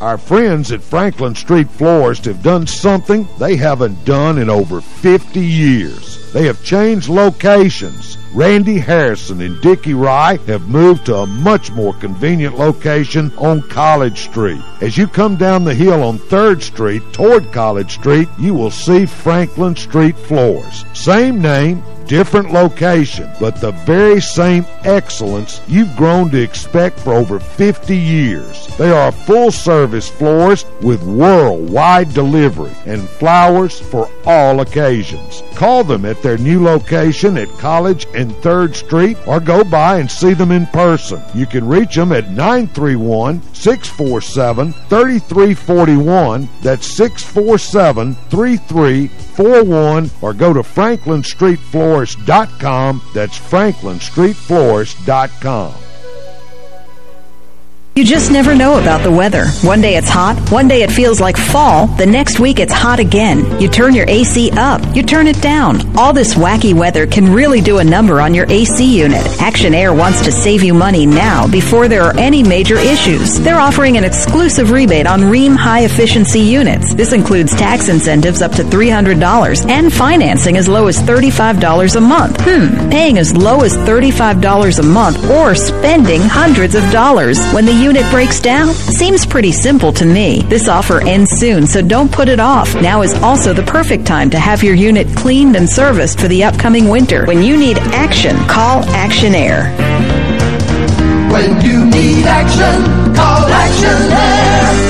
Our friends at Franklin Street Florist have done something they haven't done in over 50 years. They have changed locations. Randy Harrison and Dickie Rye have moved to a much more convenient location on College Street. As you come down the hill on 3rd Street toward College Street, you will see Franklin Street Florist. Same name, different location, but the very same excellence you've grown to expect for over 50 years. They are full-service florist with worldwide delivery and flowers for all occasions. Call them at their new location at College and 3rd Street or go by and see them in person. You can reach them at 931-647-3341. That's 647-3341 or go to franklinstreetflorist.com. That's franklinstreetflorist.com. You just never know about the weather. One day it's hot, one day it feels like fall, the next week it's hot again. You turn your AC up, you turn it down. All this wacky weather can really do a number on your AC unit. Action Air wants to save you money now before there are any major issues. They're offering an exclusive rebate on Rheem high efficiency units. This includes tax incentives up to $300 and financing as low as $35 a month. Hmm, paying as low as $35 a month or spending hundreds of dollars when the unit breaks down? Seems pretty simple to me. This offer ends soon, so don't put it off. Now is also the perfect time to have your unit cleaned and serviced for the upcoming winter. When you need action, call Action Air. When you need action, call Action Air.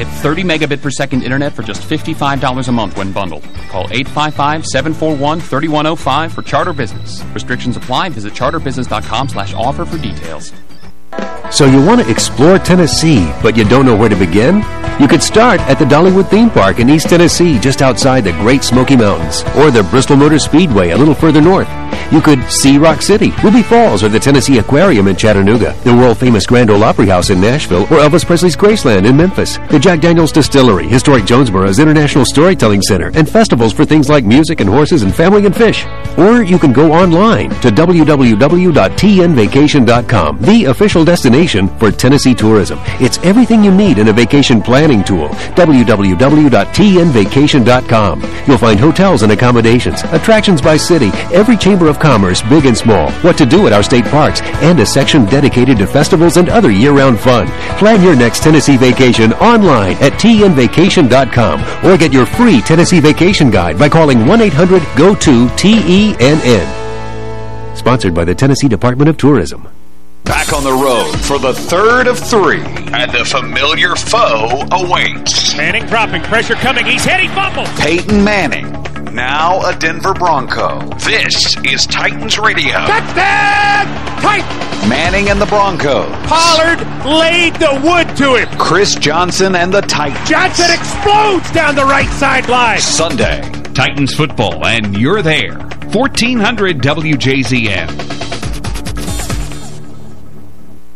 Get 30 megabit per second internet for just $55 a month when bundled. Call 855-741-3105 for Charter Business. Restrictions apply. Visit charterbusiness.com slash offer for details. So you want to explore Tennessee, but you don't know where to begin? You could start at the Dollywood Theme Park in East Tennessee, just outside the Great Smoky Mountains, or the Bristol Motor Speedway a little further north. You could see Rock City, Ruby Falls, or the Tennessee Aquarium in Chattanooga, the world-famous Grand Ole Opry House in Nashville, or Elvis Presley's Graceland in Memphis, the Jack Daniels Distillery, historic Jonesborough's International Storytelling Center, and festivals for things like music and horses and family and fish. Or you can go online to www.tnvacation.com, the official destination for Tennessee tourism. It's everything you need in a vacation planning tool. www.tnvacation.com. You'll find hotels and accommodations, attractions by city, every chamber of commerce, big and small, what to do at our state parks, and a section dedicated to festivals and other year-round fun. Plan your next Tennessee vacation online at tnvacation.com or get your free Tennessee vacation guide by calling 1-800-GO-TO-TENN. Sponsored by the Tennessee Department of Tourism. Back on the road for the third of three, and the familiar foe awaits. Manning dropping, pressure coming, he's heading, he fumbles. Peyton Manning, now a Denver Bronco. This is Titans Radio. Touchdown! Titans! Manning and the Broncos. Pollard laid the wood to him. Chris Johnson and the Titans. Johnson explodes down the right sideline. Sunday. Titans football, and you're there. 1400 WJZM.